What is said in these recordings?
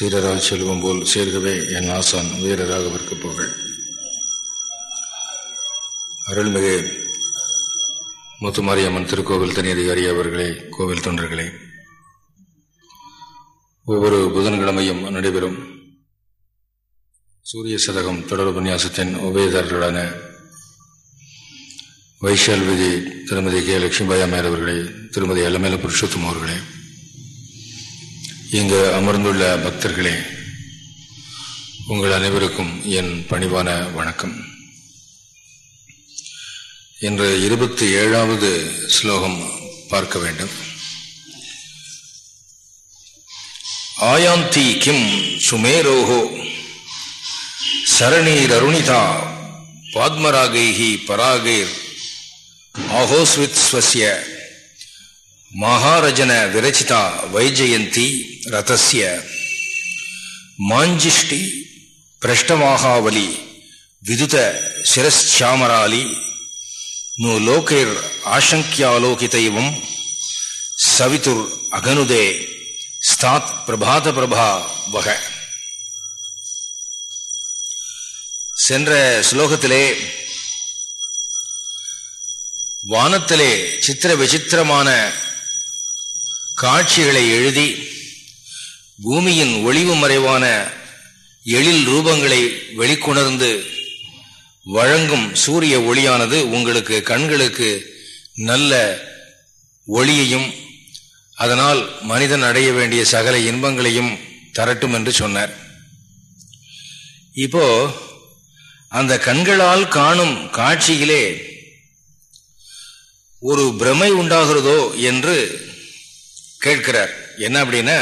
சீரரால் செல்வம் போல் சேர்கவே என் ஆசான் வீரராக விற்கப் அருள்மிகு முத்துமாரியம்மன் திருக்கோவில் தனி அதிகாரி அவர்களே கோவில் தொண்டர்களே. ஒவ்வொரு புதன்கிழமையும் நடைபெறும் சூரிய சதகம் தொடர் உபன்யாசத்தின் உபயதாரர்களான வைஷால் விதி திருமதி கே. லட்சுமிபாய் அம்மையார் அவர்களே திருமதி அலமேல புருஷோத்தம் அவர்களே இங்கு அமர்ந்துள்ள பக்தர்களே உங்கள் அனைவருக்கும் என் பணிவான வணக்கம். இன்று இருபத்தி ஏழாவது ஸ்லோகம் பார்க்க வேண்டும். ஆயாந்தி கிம் சுமேரோகோ சரணீரருணிதா பாத்மராகைஹி பராகைர் ஆஹோஸ்வித் ஸ்வசிய மகாரஜன விரச்சிதா வைஜயந்தி ரதசிய மாஞ்சிஷ்டி பிரஷ்டமாகாவலி விதுத சிரஸ்யாமராலி நு லோகைர் ஆசங்கியாலோகிதைவம் சவிதுர் அகனுதே ஸ்தாத் பிரபாத பிரபா வக. சென்ற ஸ்லோகத்திலே வானத்திலே சித்திர விசித்திரமான காட்சிகளை எழுதி பூமியின் ஒளிவு மறைவான எழில் ரூபங்களை வெளிக்கொணர்ந்து வழங்கும் சூரிய ஒளியானது உங்களுக்கு கண்களுக்கு நல்ல ஒளியையும் அதனால் மனிதன் அடைய வேண்டிய சகல இன்பங்களையும் தரட்டும் என்று சொன்னார். இப்போ அந்த கண்களால் காணும் காட்சியிலே ஒரு பிரமை உண்டாகிறதோ என்று கேட்கிறார். என்ன அப்படின்னா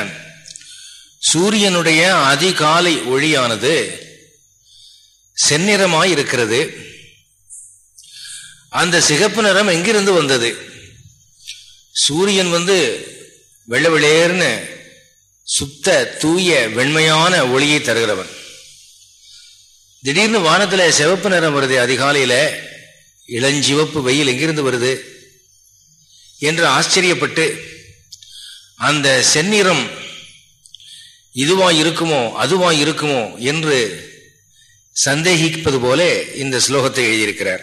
சூரியனுடைய அதிகாலை ஒளியானது செந்நிறமாய் இருக்கிறது. அந்த சிகப்பு நிறம் எங்கிருந்து வந்தது? சூரியன் வந்து வெள்ள வெளேர்னு சுத்த தூய வெண்மையான ஒளியை தருகிறவன். திடீர்னு வானத்துல சிவப்பு நிறம் வருது அதிகாலையில இளஞ்சிவப்பு வெயில் எங்கிருந்து வருது? என்று ஆச்சரியப்பட்டு அந்த செந்நிறம் இதுவா இருக்குமோ அதுவா இருக்குமோ என்று சந்தேகிப்பது போல இந்த ஸ்லோகத்தை எழுதியிருக்கிறார்.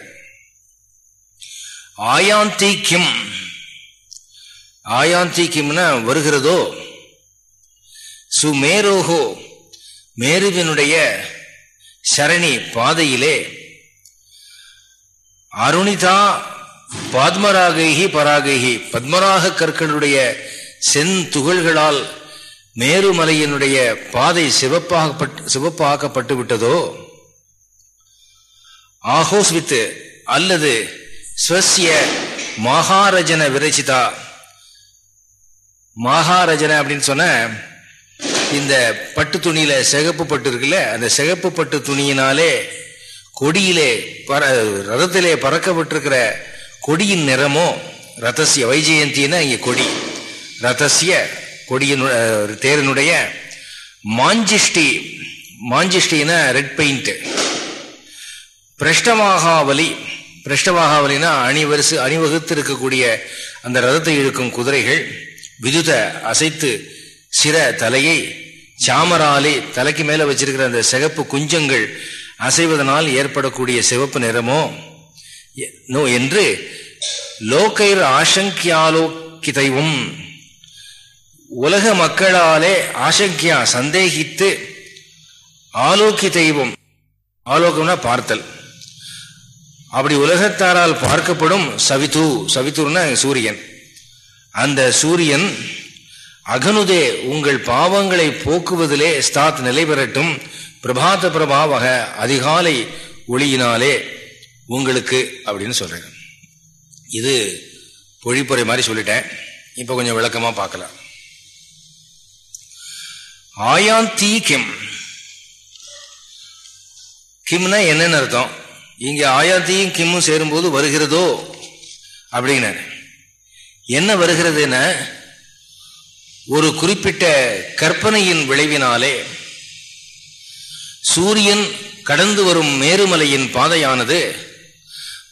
ஆயாந்தி கிம் ஆயாந்தி கிம்னா வருகிறதோ சுமேரோகோ மேருவினுடைய சரணி பாதையிலே அருணிதா பாத்மராகைகி பராகைகி பத்மராக கற்களுடைய செந்துகள்களால் மேருமலையினுடைய பாதை சிவப்பாகப்பட்டு சிவப்பாக்கப்பட்டு விட்டதோ ஆஹோஸ்வித்து அல்லது ஸ்வசிய மகாரஜன விரச்சிதா? மகாரஜன அப்படின்னு சொன்ன இந்த பட்டு துணியில சிகப்பு பட்டு இருக்குல்ல அந்த சிகப்பு பட்டு துணியினாலே கொடியிலே பற ரதத்திலே பறக்கப்பட்டிருக்கிற கொடியின் நிறமோ? ரதசிய வைஜெயந்தின்னா இங்க கொடி. ரதசிய கொடியின் தேரனுடைய மாஞ்சிஷ்டி மாஞ்சிஷ்டினா ரெட் பெயிண்ட். பிரஷ்டமாகாவலி பிரஷ்டமாகாவலினா அணிவரிசு அணிவகுத்து இருக்கக்கூடிய அந்த ரதத்தை இழுக்கும் குதிரைகள் விதுத அசைத்து சிற தலையை சாமராலே தலைக்கு மேல வச்சிருக்கிற அந்த சிகப்பு குஞ்சங்கள் அசைவதனால் ஏற்படக்கூடிய சிவப்பு நிறமோ நோ என்று லோகைர் ஆசங்கியாலோக்கிதைவும் உலக மக்களாலே ஆசங்கியா சந்தேகித்து ஆலோக்கி தெய்வம். ஆலோகம்னா பார்த்தல். அப்படி உலகத்தாரால் பார்க்கப்படும் சவித்து சவித்துர்னா சூரியன். அந்த சூரியன் அகனுதே உங்கள் பாவங்களை போக்குவதிலே ஸ்தாத் நிலை பெறட்டும். பிரபாத பிரபாவக அதிகாலை ஒளியினாலே உங்களுக்கு அப்படின்னு சொல்றேன். இது பொழிப்புரை மாதிரி சொல்லிட்டேன். இப்போ கொஞ்சம் விளக்கமாக பார்க்கலாம். ஆயாந்தி கிம். கிம்னா என்னன்னு அர்த்தம்? இங்க ஆயாந்தியும் கிம்மும் சேரும்போது வருகிறதோ? அப்படின்னு என்ன வருகிறதுன்னு ஒரு குறிப்பிட்ட கற்பனையின் விளைவினாலே சூரியன் கடந்து வரும் மேருமலையின் பாதையானது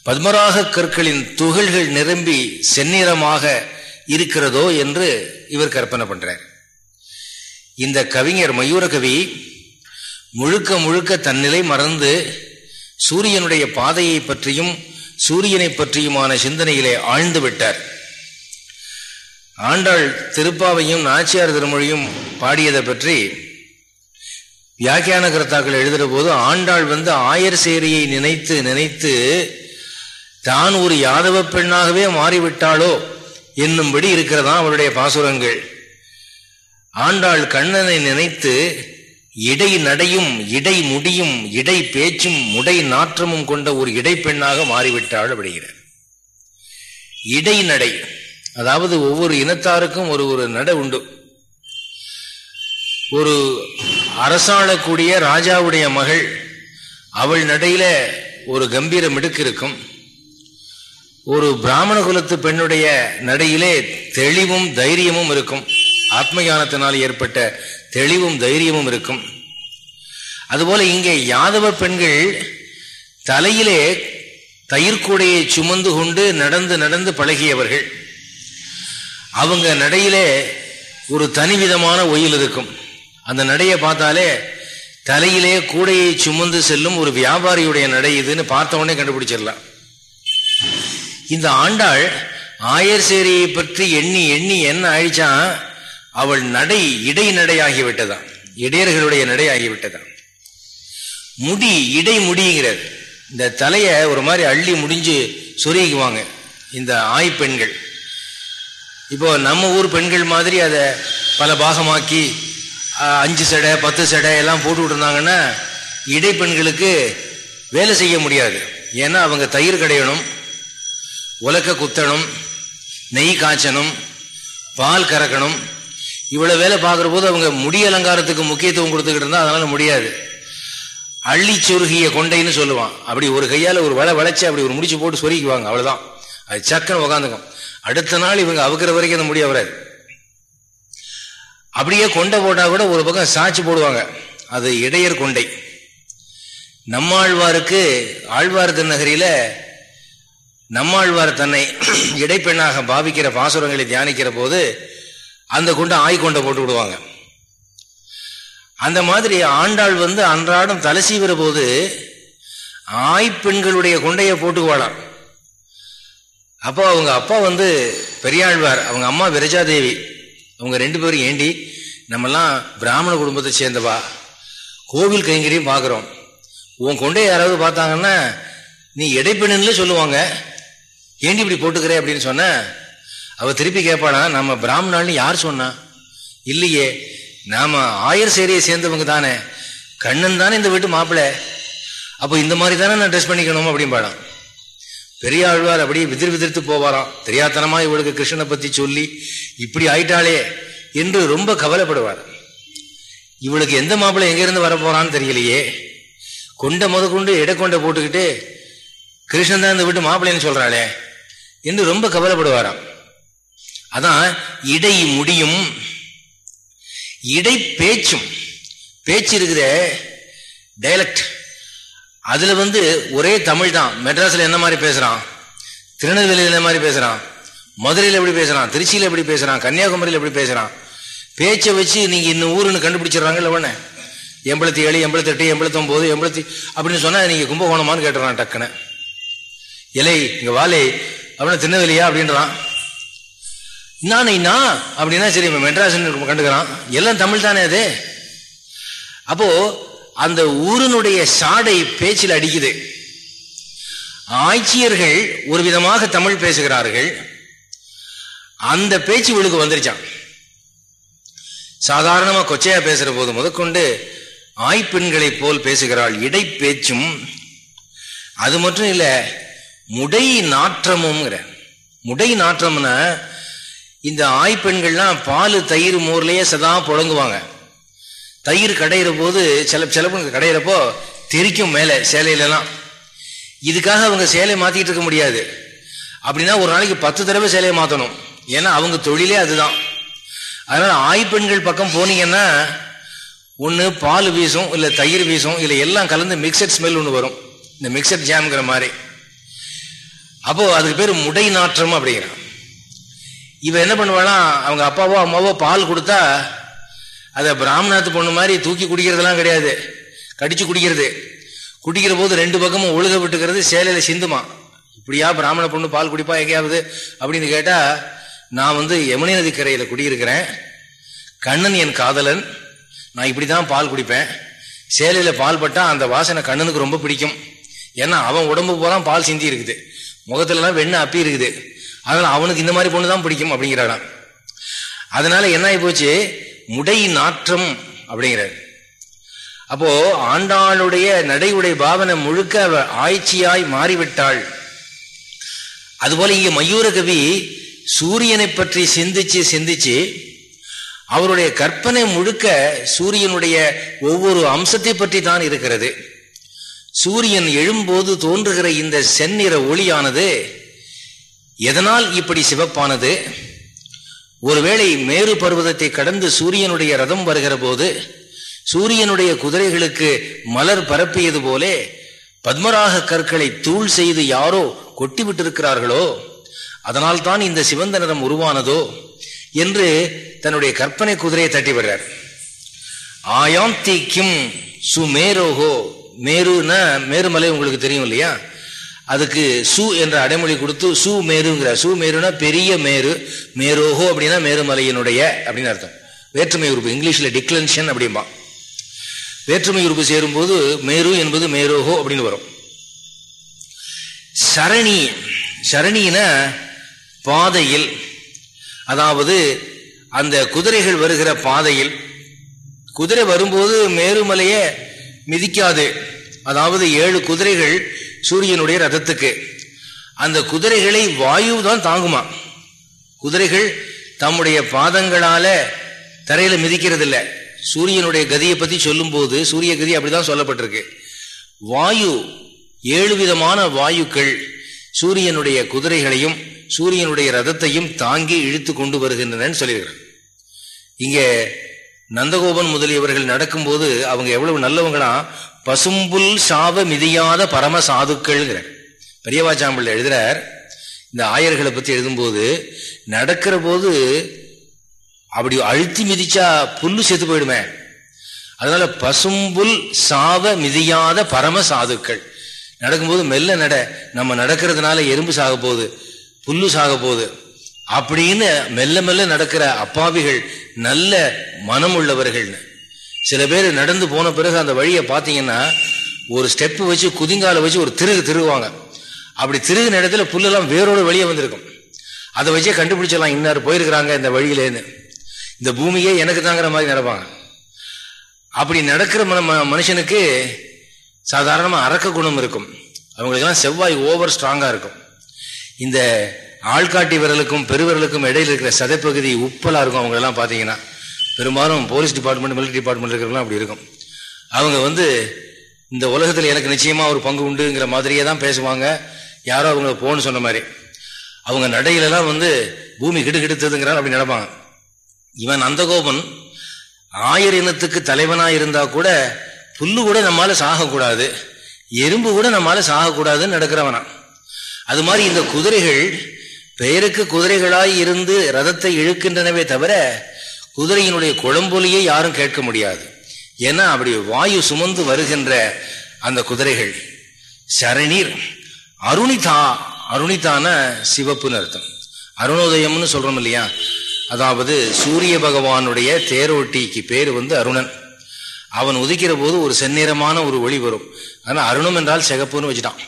பத்மராக கற்களின் துகள்கள் நிரம்பி செந்நிறமாக இருக்கிறதோ என்று இவர் கற்பனை பண்றார். இந்த கவிஞர் மயூரகவி முழுக்க முழுக்க தன்னிலை மறந்து சூரியனுடைய பாதையை பற்றியும் சூரியனை பற்றியுமான சிந்தனையிலே ஆழ்ந்து விட்டார். ஆண்டாள் திருப்பாவையும் நாச்சியார் திருமொழியும் பாடியதை பற்றி வியாக்கியான கர்த்தாக்கள் எழுதுகிற போது ஆண்டாள் வந்து ஆயர் சேரியை நினைத்து நினைத்து தான் ஒரு யாதவ பெண்ணாகவே மாறிவிட்டாளோ? என்னும்படி இருக்கிறதா அவருடைய பாசுரங்கள். ஆண்டாள் கண்ணனை நினைத்து இடை நடையும் இடை முடியும் இடை பேச்சும் முடை நாற்றமும் கொண்ட ஒரு இடைப்பெண்ணாக மாறிவிட்டாள் அப்படிங்கிறார் இடை நடை அதாவது ஒவ்வொரு இனத்தாருக்கும் ஒரு ஒரு நடை உண்டு. ஒரு அரசாளக்கூடிய ராஜாவுடைய மகள் அவள் நடையில ஒரு கம்பீர மிடுக்கு இருக்கும் ஒரு பிராமண குலத்து பெண்ணுடைய நடையிலே தெளிவும் தைரியமும் இருக்கும். ஆத்ம ஏற்பட்ட தெளிவும் தைரியமும் இருக்கும். அதுபோல இங்கே யாதவ பெண்கள் தலையிலே தயிர்கூடையை சுமந்து கொண்டு நடந்து நடந்து பழகியவர்கள். அவங்க நடையிலே ஒரு தனிவிதமான ஒயில் இருக்கும். அந்த நடையை பார்த்தாலே தலையிலே கூடையை சுமந்து செல்லும் ஒரு வியாபாரியுடைய நடை இதுன்னு பார்த்த உடனே கண்டுபிடிச்சிடலாம். இந்த ஆண்டாள் ஆயர் சேரியை பற்றி எண்ணி எண்ணி என்ன ஆயிடுச்சான்? அவள் நடை இடை நடையாகிவிட்டதாம் இடையர்களுடைய நடை ஆகிவிட்டதான் முடி இடை முடிங்கிறது இந்த தலையை ஒரு மாதிரி அள்ளி முடிஞ்சு சொருகிக்குவாங்க. இந்த ஆய் பெண்கள். இப்போ நம்ம ஊர் பெண்கள் மாதிரி அதை பல பாகமாக்கி அஞ்சு சடை பத்து சடை எல்லாம் போட்டு விட்டுருந்தாங்கன்னா இடை பெண்களுக்கு வேலை செய்ய முடியாது. ஏன்னா அவங்க தயிர் கடையணும் உலக்க குத்தணும் நெய் காய்ச்சணும் பால் கறக்கணும் இவ்வளவு வேலை பார்க்குற போது அவங்க முடி அலங்காரத்துக்கு முக்கியத்துவம் கொடுத்துக்கிட்டு இருந்தா அதனால முடியாது. அள்ளி சொருகிய கொண்டைன்னு சொல்லுவான். அப்படி ஒரு கையால் ஒரு வலை வளைச்சு அப்படி ஒரு முடிச்சு போட்டு சொருகிக்குவாங்க. அவ்வளவுதான். அது சக்கரம் உக்காந்துக்கும். அடுத்த நாள் இவங்க அவுக்கிற வரைக்கும் அந்த முடிய வராது அப்படியே கொண்டை போட்டா கூட ஒரு பக்கம் சாட்சி போடுவாங்க. அது இடையர் கொண்டை. நம்மாழ்வாருக்கு ஆழ்வார் திருநகரியில் நம்மாழ்வார் தன்னை இடைப்பெண்ணாக பாவிக்கிற பாசுரங்களை தியானிக்கிற போது அந்த குண்டை ஆய் கொண்டை போட்டு விடுவாங்க. அந்த மாதிரி ஆண்டாள் வந்து அன்றாடம் தலை சீவிற போது ஆய்ப்பெண்களுடைய குண்டையை போட்டுக்குவாளாம் அப்போ அவங்க அப்பா வந்து பெரியாழ்வார் அவங்க அம்மா விரஜாதேவி அவங்க ரெண்டு பேரும் ஏண்டி நம்மெல்லாம் பிராமண குடும்பத்தை சேர்ந்தவா. கோவில் கைங்கரியும் பார்க்குறோம். உன் கொண்டே யாராவது பார்த்தாங்கன்னா நீ இடைப்பெண்ணுன்னு சொல்லுவாங்க. ஏண்டி இப்படி போட்டுக்கிறே அப்படின்னு சொன்ன அவ திருப்பி கேட்பானா நம்ம பிராமணால்னு யார் சொன்னா? இல்லையே நாம ஆயர் சேரியை சேர்ந்தவங்க தானே கண்ணன் தானே இந்த வீட்டு மாப்பிள்ள அப்போ இந்த மாதிரி தானே நான் ட்ரெஸ் பண்ணிக்கணும் அப்படின்னு பாடம் பெரிய ஆழ்வார் அப்படியே விதிர் விதிர்த்து போவாராம். தெரியாதனமா இவளுக்கு கிருஷ்ணனை பத்தி சொல்லி இப்படி ஆயிட்டாளே என்று ரொம்ப கவலைப்படுவார். இவளுக்கு எந்த மாப்பிள்ளை எங்கிருந்து வரப்போறான்னு தெரியலையே. கொண்ட முத கொண்டு எடை கொண்டை போட்டுக்கிட்டு கிருஷ்ணன் தான் இந்த வீட்டு மாப்பிள்ளைன்னு சொல்றாளே என்று ரொம்ப கவலைப்படுவாராம். அதான் இடை முடியும் இடை பேச்சும். பேச்சு இருக்கிற டைலக்ட் அதுல வந்து ஒரே தமிழ் தான். மெட்ராஸ்ல என்ன மாதிரி பேசுறான்? திருநெல்வேலியில் என்ன மாதிரி பேசுறான்? மதுரையில் எப்படி பேசுறான்? திருச்சியில் எப்படி பேசுறான்? கன்னியாகுமரியில் எப்படி பேசுறான்? பேச்சை வச்சு நீங்க இன்னும் ஊருன்னு கண்டுபிடிச்சிடுறாங்கல்ல உடனே? எண்பத்தி ஏழு எண்பத்தெட்டு எண்பத்தொம்போது எண்பத்தி அப்படின்னு சொன்னா நீங்க கும்பகோணமான்னு கேட்டுறான் டக்குன்னு. இலை இங்க வாலே அப்படின்னு திருநெல்வேலியா அப்படின்றான். நான் அப்படின்னா சரி மெட்ராஸ் கண்டுக்கிறான். எல்லாம் தமிழ் தானே அது? அப்போ அந்த ஊரினுடைய சாடை பேச்சில் அடிக்குது. ஆட்சியர்கள் ஒரு விதமாக தமிழ் பேசுகிறார்கள். அந்த பேச்சு இவளுக்கு வந்துருச்சான் சாதாரணமா கொச்சையா பேசுற போது முதற்கொண்டு ஆய்ப்பெண்களை போல் பேசுகிறாள். இடை பேச்சும் அது மட்டும் இல்லை முடை நாற்றமுங்கிற முடை நாற்றம்னா இந்த ஆய்ப்பெண்கள்லாம் பால் தயிர் மோர்லேயே சதா புழங்குவாங்க. தயிர் கடையிற போது சில சிலப்பு கடையிறப்போ தெரிக்கும் மேலே சேலையிலலாம். இதுக்காக அவங்க சேலையை மாற்றிக்கிட்டு இருக்க முடியாது. அப்படின்னா ஒரு நாளைக்கு பத்து தடவை சேலையை மாற்றணும் ஏன்னா அவங்க தொழிலே அதுதான். அதனால ஆய்ப்பெண்கள் பக்கம் போனீங்கன்னா ஒன்று பால் வீசும் இல்லை தயிர் வீசும் இல்லை எல்லாம் கலந்து மிக்சட் ஸ்மெல் ஒன்று வரும். இந்த மிக்சட் ஜாம்ங்கிற மாதிரி. அப்போது அதுக்கு பேர் முடை நாற்றம் அப்படிங்கிறான் இவ என்ன பண்ணுவானா அவங்க அப்பாவோ அம்மாவோ பால் கொடுத்தா அதை பிராமணத்து பொண்ணு மாதிரி தூக்கி குடிக்கிறதுலாம் கிடையாது. கடிச்சு குடிக்கிறது. குடிக்கிற போது ரெண்டு பக்கமும் ஒழுக விட்டுக்கிறது சேலையில சிந்துமா. இப்படியா பிராமண பொண்ணு பால் குடிப்பா எங்கேயாவது? அப்படின்னு கேட்டா நான் வந்து யமுனை நதி கரையில குடியிருக்கிறேன். கண்ணன் என் காதலன். நான் இப்படிதான் பால் குடிப்பேன். சேலையில பால் பட்டா அந்த வாசனை கண்ணனுக்கு ரொம்ப பிடிக்கும். ஏன்னா அவன் உடம்பு போலாம் பால் சிந்தி இருக்குது. முகத்துலலாம் வெண்ணெய் அப்பி இருக்குது. அதனால அவனுக்கு இந்த மாதிரி பொண்ணு தான் பிடிக்கும் அப்படிங்கிறாராம் அதனால என்ன ஆகி போச்சு? முடை நாற்றம் அப்படிங்கிறார். அப்போ ஆண்டாளுடைய நடையுடைய பாவனை முழுக்க ஆய்ச்சியாய் மாறிவிட்டாள். அதுபோல இங்க மயூர கவி சூரியனை பற்றி சிந்திச்சு சிந்திச்சு அவருடைய கற்பனை முழுக்க சூரியனுடைய ஒவ்வொரு அம்சத்தை பற்றி தான் இருக்கிறது. சூரியன் எழும்போது தோன்றுகிற இந்த செந்நிற ஒளியானது எதனால் இப்படி சிவப்பானது? ஒருவேளை மேரு பர்வதத்தை கடந்து சூரியனுடைய ரதம் வருகிற போது சூரியனுடைய குதிரைகளுக்கு மலர் பரப்பியது போலே பத்மராக கற்களை தூள் செய்து யாரோ கொட்டி விட்டிருக்கிறார்களோ அதனால் தான் இந்த சிவந்த நிறம் உருவானதோ என்று தன்னுடைய கற்பனை குதிரையை தட்டி விடுறார். கிம் சுமேரோகோ மேருன்னா மேருமலை உங்களுக்கு தெரியும் இல்லையா? அதுக்கு சு என்ற அடைமொழி கொடுத்து சு மேருங்கிற சு மேருனா பெரிய மேரு மேரோஹோ அப்படின்னா மேருமலையினுடைய அப்படின்னு அர்த்தம். வேற்றுமை உறுப்பு இங்கிலீஷ்ல டிக்ளன்ஷன் அப்படிம்பா. வேற்றுமை உறுப்பு சேரும்போது மேரு என்பது மேரோஹோ அப்படின்னு வரும். சரணி சரணின பாதையில் அதாவது அந்த குதிரைகள் வருகிற பாதையில் குதிரை வரும்போது மேருமலையை மிதிக்காது. அதாவது ஏழு குதிரைகள் சூரியனுடைய ரதத்துக்கு. அந்த குதிரைகளை வாயு தான் தாங்குமா? குதிரைகள் தம்முடைய பாதங்களால தரையில மிதிக்கிறது இல்லை சூரியனுடைய கதியை பத்தி சொல்லும் போது சூரிய கதி அப்படிதான் சொல்லப்பட்டிருக்கு. வாயு ஏழு விதமான வாயுக்கள் சூரியனுடைய குதிரைகளையும் சூரியனுடைய ரதத்தையும் தாங்கி இழுத்து கொண்டு வருகின்றன சொல்லியிருக்கிறார். இங்க நந்தகோபன் முதலியவர்கள் நடக்கும்போது அவங்க எவ்வளவு நல்லவங்களா பசும்புல் சாவ மிதியாத பரம சாதுக்கள்ங்கிறார் பெரியவா சாம்பிள் எழுதுறார் இந்த ஆயர்களை பத்தி எழுதும்போது நடக்கிற போது அப்படி அழுத்தி மிதிச்சா புல்லு செத்து போயிடுமே. அதனால பசும்புல் சாவ மிதியாத பரம சாதுக்கள். நடக்கும்போது மெல்ல நட நம்ம நடக்கிறதுனால எறும்பு சாக போகுது புல்லு சாக போகுது. அப்படின்னு மெல்ல மெல்ல நடக்கிற அப்பாவிகள் நல்ல மனம் உள்ளவர்கள்னு சில பேர் நடந்து போன பிறகு அந்த வழியை பார்த்தீங்கன்னா ஒரு ஸ்டெப்பு வச்சு குதிங்கால வச்சு ஒரு திருகு திருகுவாங்க. அப்படி திருகு இடத்துல புல்லெல்லாம் வேரோட வெளியே வந்திருக்கும். அதை வச்சே கண்டுபிடிச்சலாம் இன்னார் போயிருக்கிறாங்க இந்த வழியிலேன்னு. இந்த பூமியே எனக்கு தாங்கிற மாதிரி நடப்பாங்க. அப்படி நடக்கிற மனுஷனுக்கு சாதாரணமாக அரக்க குணம் இருக்கும். அவங்களுக்கெல்லாம் செவ்வாய் ஓவர் ஸ்ட்ராங்காக இருக்கும். இந்த ஆள்காட்டி விரலுக்கும் பெருவிரலுக்கும் இடையில இருக்கிற சதைப்பகுதி உப்பலாக இருக்கும் அவங்களெல்லாம் பார்த்தீங்கன்னா. பெரும்பாலும் போலீஸ் டிபார்ட்மெண்ட் மிலிட்டரி டிபார்ட்மெண்ட் இருக்கிறவங்களாம் அப்படி இருக்கும். அவங்க வந்து இந்த உலகத்தில் எனக்கு நிச்சயமாக ஒரு பங்கு உண்டுங்கிற மாதிரியே தான் பேசுவாங்க. யாரோ அவங்க போன்னு சொன்ன மாதிரி. அவங்க நடையிலலாம் வந்து பூமி கிடு கிடுத்ததுங்கிறான் அப்படி நடப்பாங்க. இவன் நந்தகோபன் ஆயர் இனத்துக்கு தலைவனாக இருந்தா கூட புல்லு கூட நம்மளால சாகக்கூடாது. எறும்பு கூட நம்மளால சாகக்கூடாதுன்னு நடக்கிறவனா. அது மாதிரி இந்த குதிரைகள் பெயருக்கு குதிரைகளாய் இருந்து ரதத்தை இழுக்கின்றனவே தவிர குதிரையினுடைய குழம்பொலியை யாரும் கேட்க முடியாது. ஏன்னா அப்படி வாயு சுமந்து வருகின்ற அந்த குதிரைகள் சரணிர் அருணிதா அருணிதான சிவப்புன்னு அர்த்தம் அருணோதயம்னு சொல்றோம் இல்லையா? அதாவது சூரிய பகவானுடைய தேரோட்டிக்கு பேர் வந்து அருணன். அவன் உதிக்கிற போது ஒரு செந்நிறமான ஒரு ஒளி வரும். ஆனால் அருணம் என்றால் சிகப்புன்னு வச்சுட்டான்.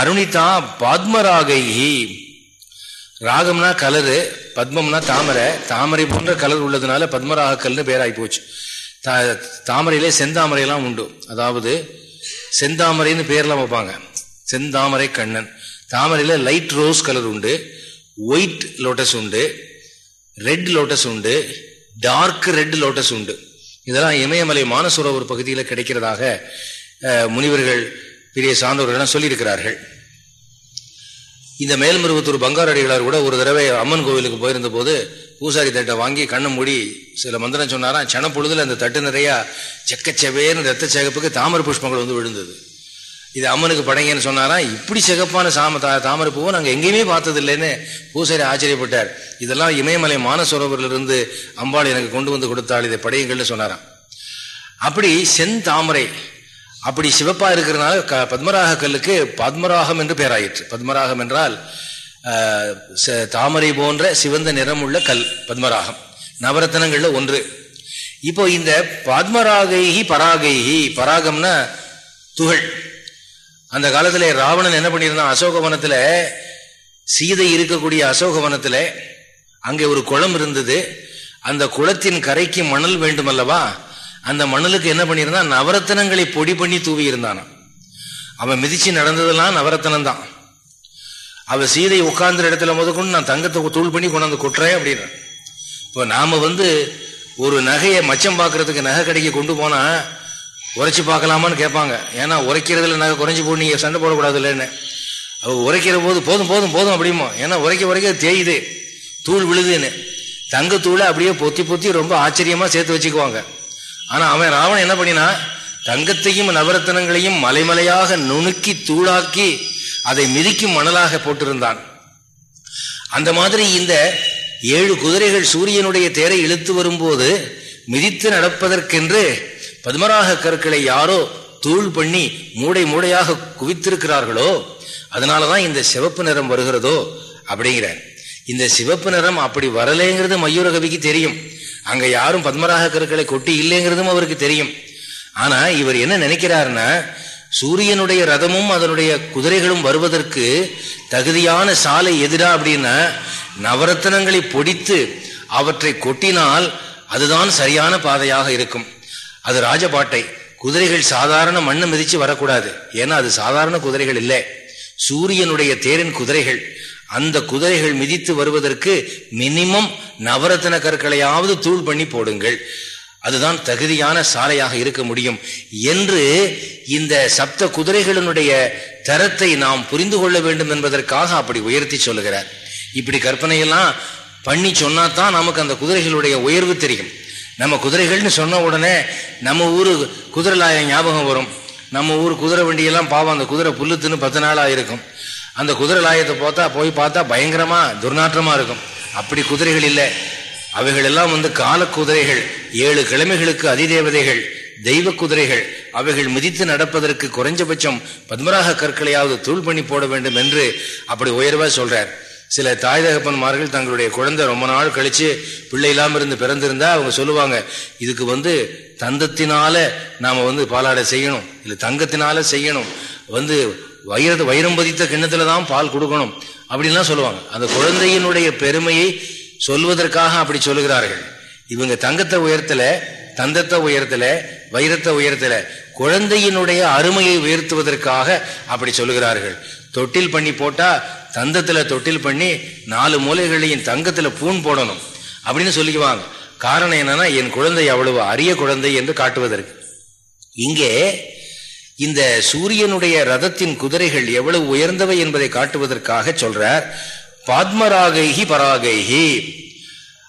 அருணிதா பத்மராகி ராகம்னா கலரு பத்மம்னா தாமரை. தாமரை போன்ற கலர் உள்ளதுனால பத்மராகக்கல்னு பேராகி போச்சு. தாமரையிலே செந்தாமரையெல்லாம் உண்டு. அதாவது செந்தாமரைன்னு பேர்லாம் வைப்பாங்க. செந்தாமரை கண்ணன். தாமரையில் லைட் ரோஸ் கலர் உண்டு. ஒயிட் லோட்டஸ் உண்டு. ரெட் லோட்டஸ் உண்டு. டார்க் ரெட் லோட்டஸ் உண்டு. இதெல்லாம் இமயமலை மானசரோவர் பகுதியில் கிடைக்கிறதாக முனிவர்கள் பெரிய சார்ந்தவர்கள் சொல்லியிருக்கிறார்கள். இந்த மேல்மருவத்தூர் பங்காரடிகளார் கூட ஒரு தடவை அம்மன் கோவிலுக்கு போயிருந்த போது பூசாரி தட்டை வாங்கி கண்ணை மூடி சில மந்திரம் சொன்னாராம் சனப்பொழுதுல அந்த தட்டு நிறையா செக்கச்செவேன்னு ரத்த சேகப்புக்கு தாமரை புஷ்பங்கள் வந்து விழுந்தது. இது அம்மனுக்கு படைங்கன்னு சொன்னாராம் இப்படி சிகப்பான சாம தா தாமரை பூவை நாங்கள் எங்கேயுமே பார்த்தது இல்லைன்னு பூசாரி ஆச்சரியப்பட்டார். இதெல்லாம் இமயமலை மானசரோவரிலிருந்து அம்பாள் எனக்கு கொண்டு வந்து கொடுத்தாள் இதை படையுங்கள்னு சொன்னாராம். அப்படி செந்தாமரை அப்படி சிவப்பா இருக்கிறதுனால க பத்மராக கல்லுக்கு பத்மராகம் என்று பெயராயிற்று. பத்மராகம் என்றால் தாமரை போன்ற சிவந்த நிறம் உள்ள கல் பத்மராகம். நவரத்தனங்கள்ல ஒன்று. இப்போ இந்த பத்மராகைகி பராகைகி பராகம்னா துகள். அந்த காலத்துல ராவணன் என்ன பண்ணியிருந்தான்? அசோகவனத்துல சீதை இருக்கக்கூடிய அசோகவனத்துல அங்கே ஒரு குளம் இருந்தது. அந்த குளத்தின் கரைக்கு மணல் வேண்டும் அல்லவா அந்த மணலுக்கு என்ன பண்ணியிருந்தான்? நவரத்தனங்களை பொடி பண்ணி தூவி இருந்தான் அவன் மிதிச்சு நடந்ததெல்லாம் நவரத்தனம் தான் அவ சீதை உட்கார்ந்துற இடத்துல முதற்கொண்டு நான் தங்கத்தை தூள் பண்ணி கொண்டாந்து கொட்டுறேன் அப்படின்னு. இப்போ நாம வந்து ஒரு நகையை மச்சம் பார்க்கறதுக்கு நகை கடைக்கு கொண்டு போனா உரைச்சி பார்க்கலாமான்னு கேட்பாங்க. ஏன்னா உரைக்கிறதுல நகை குறைஞ்சி போட்டு நீங்க சண்டை போடக்கூடாது இல்லைன்னு அவ உரைக்கிற போது போதும் போதும் போதும் அப்படிமோ. ஏன்னா உரைக்க உரைக்க தேயுது. தூள் விழுதுன்னு. தங்கத்தூளை அப்படியே பொத்தி பொத்தி ரொம்ப ஆச்சரியமா சேர்த்து வச்சுக்குவாங்க. ஆனா அவன் ராவணன் என்ன பண்ணினா தங்கத்தையும் நவரத்தனங்களையும் மலைமலையாக நுணுக்கி தூளாக்கி அதை மிதிக்கும் மணலாக போட்டிருந்தான். அந்த மாதிரி இந்த ஏழு குதிரைகள் சூரியனுடைய தேரை இழுத்து வரும்போது மிதித்து நடப்பதற்கென்று பத்மராக கற்களை யாரோ தூள் பண்ணி மூடை மூடையாக குவித்திருக்கிறார்களோ அதனாலதான் இந்த சிவப்பு நிறம் வருகிறதோ அப்படிங்கிற இந்த சிவப்பு நிறம் அப்படி வரலைங்கிறது மயூர கவிக்கு தெரியும். அங்க யாரும் பத்மராக கற்களை கொட்டி இல்லைங்கிறதும் அவருக்கு தெரியும். ஆனா இவர் என்ன நினைக்கிறாருன்னா சூரியனுடைய ரதமும் அதனுடைய குதிரைகளும் வருவதற்கு தகுதியான சாலை எதிரா அப்படின்னா நவரத்தனங்களை பொடித்து அவற்றை கொட்டினால் அதுதான் சரியான பாதையாக இருக்கும். அது ராஜபாட்டை. குதிரைகள் சாதாரண மண்ணை மிதிச்சு வரக்கூடாது. ஏன்னா அது சாதாரண குதிரைகள் இல்லை. சூரியனுடைய தேரின் குதிரைகள். அந்த குதிரைகள் மிதித்து வருவதற்கு மினிமம் நவரத்தின கற்களையாவது தூள் பண்ணி போடுங்கள். அதுதான் தகுதியான சாலையாக இருக்க முடியும். என்று இந்த சப்த குதிரைகளினுடைய தரத்தை நாம் புரிந்து கொள்ள வேண்டும் என்பதற்காக அப்படி உயர்த்தி சொல்லுகிறார். இப்படி கற்பனையெல்லாம் பண்ணி சொன்னா தான் நமக்கு அந்த குதிரைகளுடைய உயர்வு தெரியும். நம்ம குதிரைகள்னு சொன்ன உடனே நம்ம ஊரு குதிரை ஞாபகம் வரும். நம்ம ஊர் குதிரை வண்டியெல்லாம் பாவம் அந்த குதிரை புல்லுத்துன்னு பத்து நாளாக இருக்கும் அந்த குதிரை லாயத்தை பார்த்தா போய் பார்த்தா பயங்கரமா துர்நாற்றமா இருக்கும். அப்படி குதிரைகள் இல்லை. அவைகள் எல்லாம் வந்து கால குதிரைகள் ஏழு கிழமைகளுக்கு அதிதேவதைகள் தெய்வ குதிரைகள். அவைகள் மிதித்து நடப்பதற்கு குறைஞ்சபட்சம் பத்மராக கற்களையாவது தூள் பண்ணி போட வேண்டும் என்று அப்படி உயர்வா சொல்றார். சில தாய் தகப்பன்மார்கள் தங்களுடைய குழந்தை ரொம்ப நாள் கழிச்சு பிள்ளை இல்லாம இருந்து பிறந்திருந்தா அவங்க சொல்லுவாங்க இதுக்கு வந்து தந்தத்தினால நாம வந்து பாலாடை செய்யணும். இல்ல தங்கத்தினால செய்யணும். வந்து வைர வைரம் பதித்த கிண்ணத்துல தான் பால் கொடுக்கணும். அப்படின்லாம் சொல்லுவாங்க. அந்த குழந்தையினுடைய பெருமையை சொல்வதற்காக அப்படி சொல்லுகிறார்கள். இவங்க தங்கத்தை உயர்த்தல தந்தத்தை உயர்த்தல வைரத்தை உயர்த்தல குழந்தையினுடைய அருமையை உயர்த்துவதற்காக அப்படி சொல்லுகிறார்கள். தொட்டில் பண்ணி போட்டா தந்தத்துல தொட்டில் பண்ணி நாலு மூலைகளையும் தங்கத்துல பூன் போடணும். அப்படின்னு சொல்லிக்குவாங்க. காரணம் என்னன்னா என் குழந்தை அவ்வளவு அரிய குழந்தை என்று காட்டுவதற்கு. இங்கே இந்த சூரியனுடைய ரதத்தின் குதிரைகள் எவ்வளவு உயர்ந்தவை என்பதை காட்டுவதற்காக சொல்றார் பத்மராகைகி பராகைகி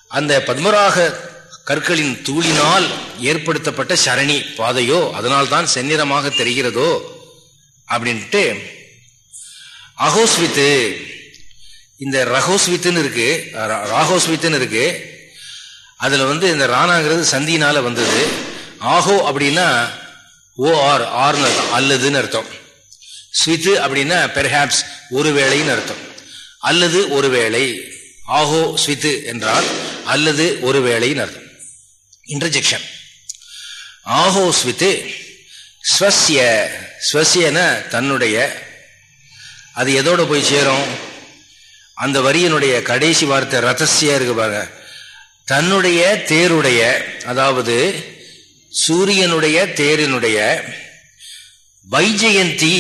அந்த பத்மராக கற்களின் தூளினால் ஏற்படுத்தப்பட்ட சரணி பாதையோ அதனால் தான் செந்நிறமாக தெரிகிறதோ அப்படின்ட்டு அகோஸ்வித்து. இந்த ரகோஸ்வித்துன்னு இருக்கு ராகோஸ்வித்துன்னு இருக்கு அதுல வந்து இந்த ராணாங்கிறது சந்தியினால வந்தது. ஆஹோ அப்படின்னா ஓ ஆர் ஆர்னு அர்த்தம் அல்லதுன்னு அர்த்தம். ஸ்வித்து அப்படின்னா பெர்ஹாப்ஸ் ஒரு வேளைன்னு அர்த்தம். அல்லது ஒரு வேளை ஆஹோ ஸ்வித்து என்றால் அல்லது ஒரு வேளைன்னு அர்த்தம். இன்டர்ஜெக்ஷன் ஆஹோ ஸ்வித்து ஸ்வசிய ஸ்வசியன தன்னுடைய அது எதோட போய் சேரும்? அந்த வரியினுடைய கடைசி வார்த்தை ரதசியா இருக்கு பாருங்க. தன்னுடைய தேருடைய அதாவது சூரியனுடைய தேரினுடைய வைஜெயந்தி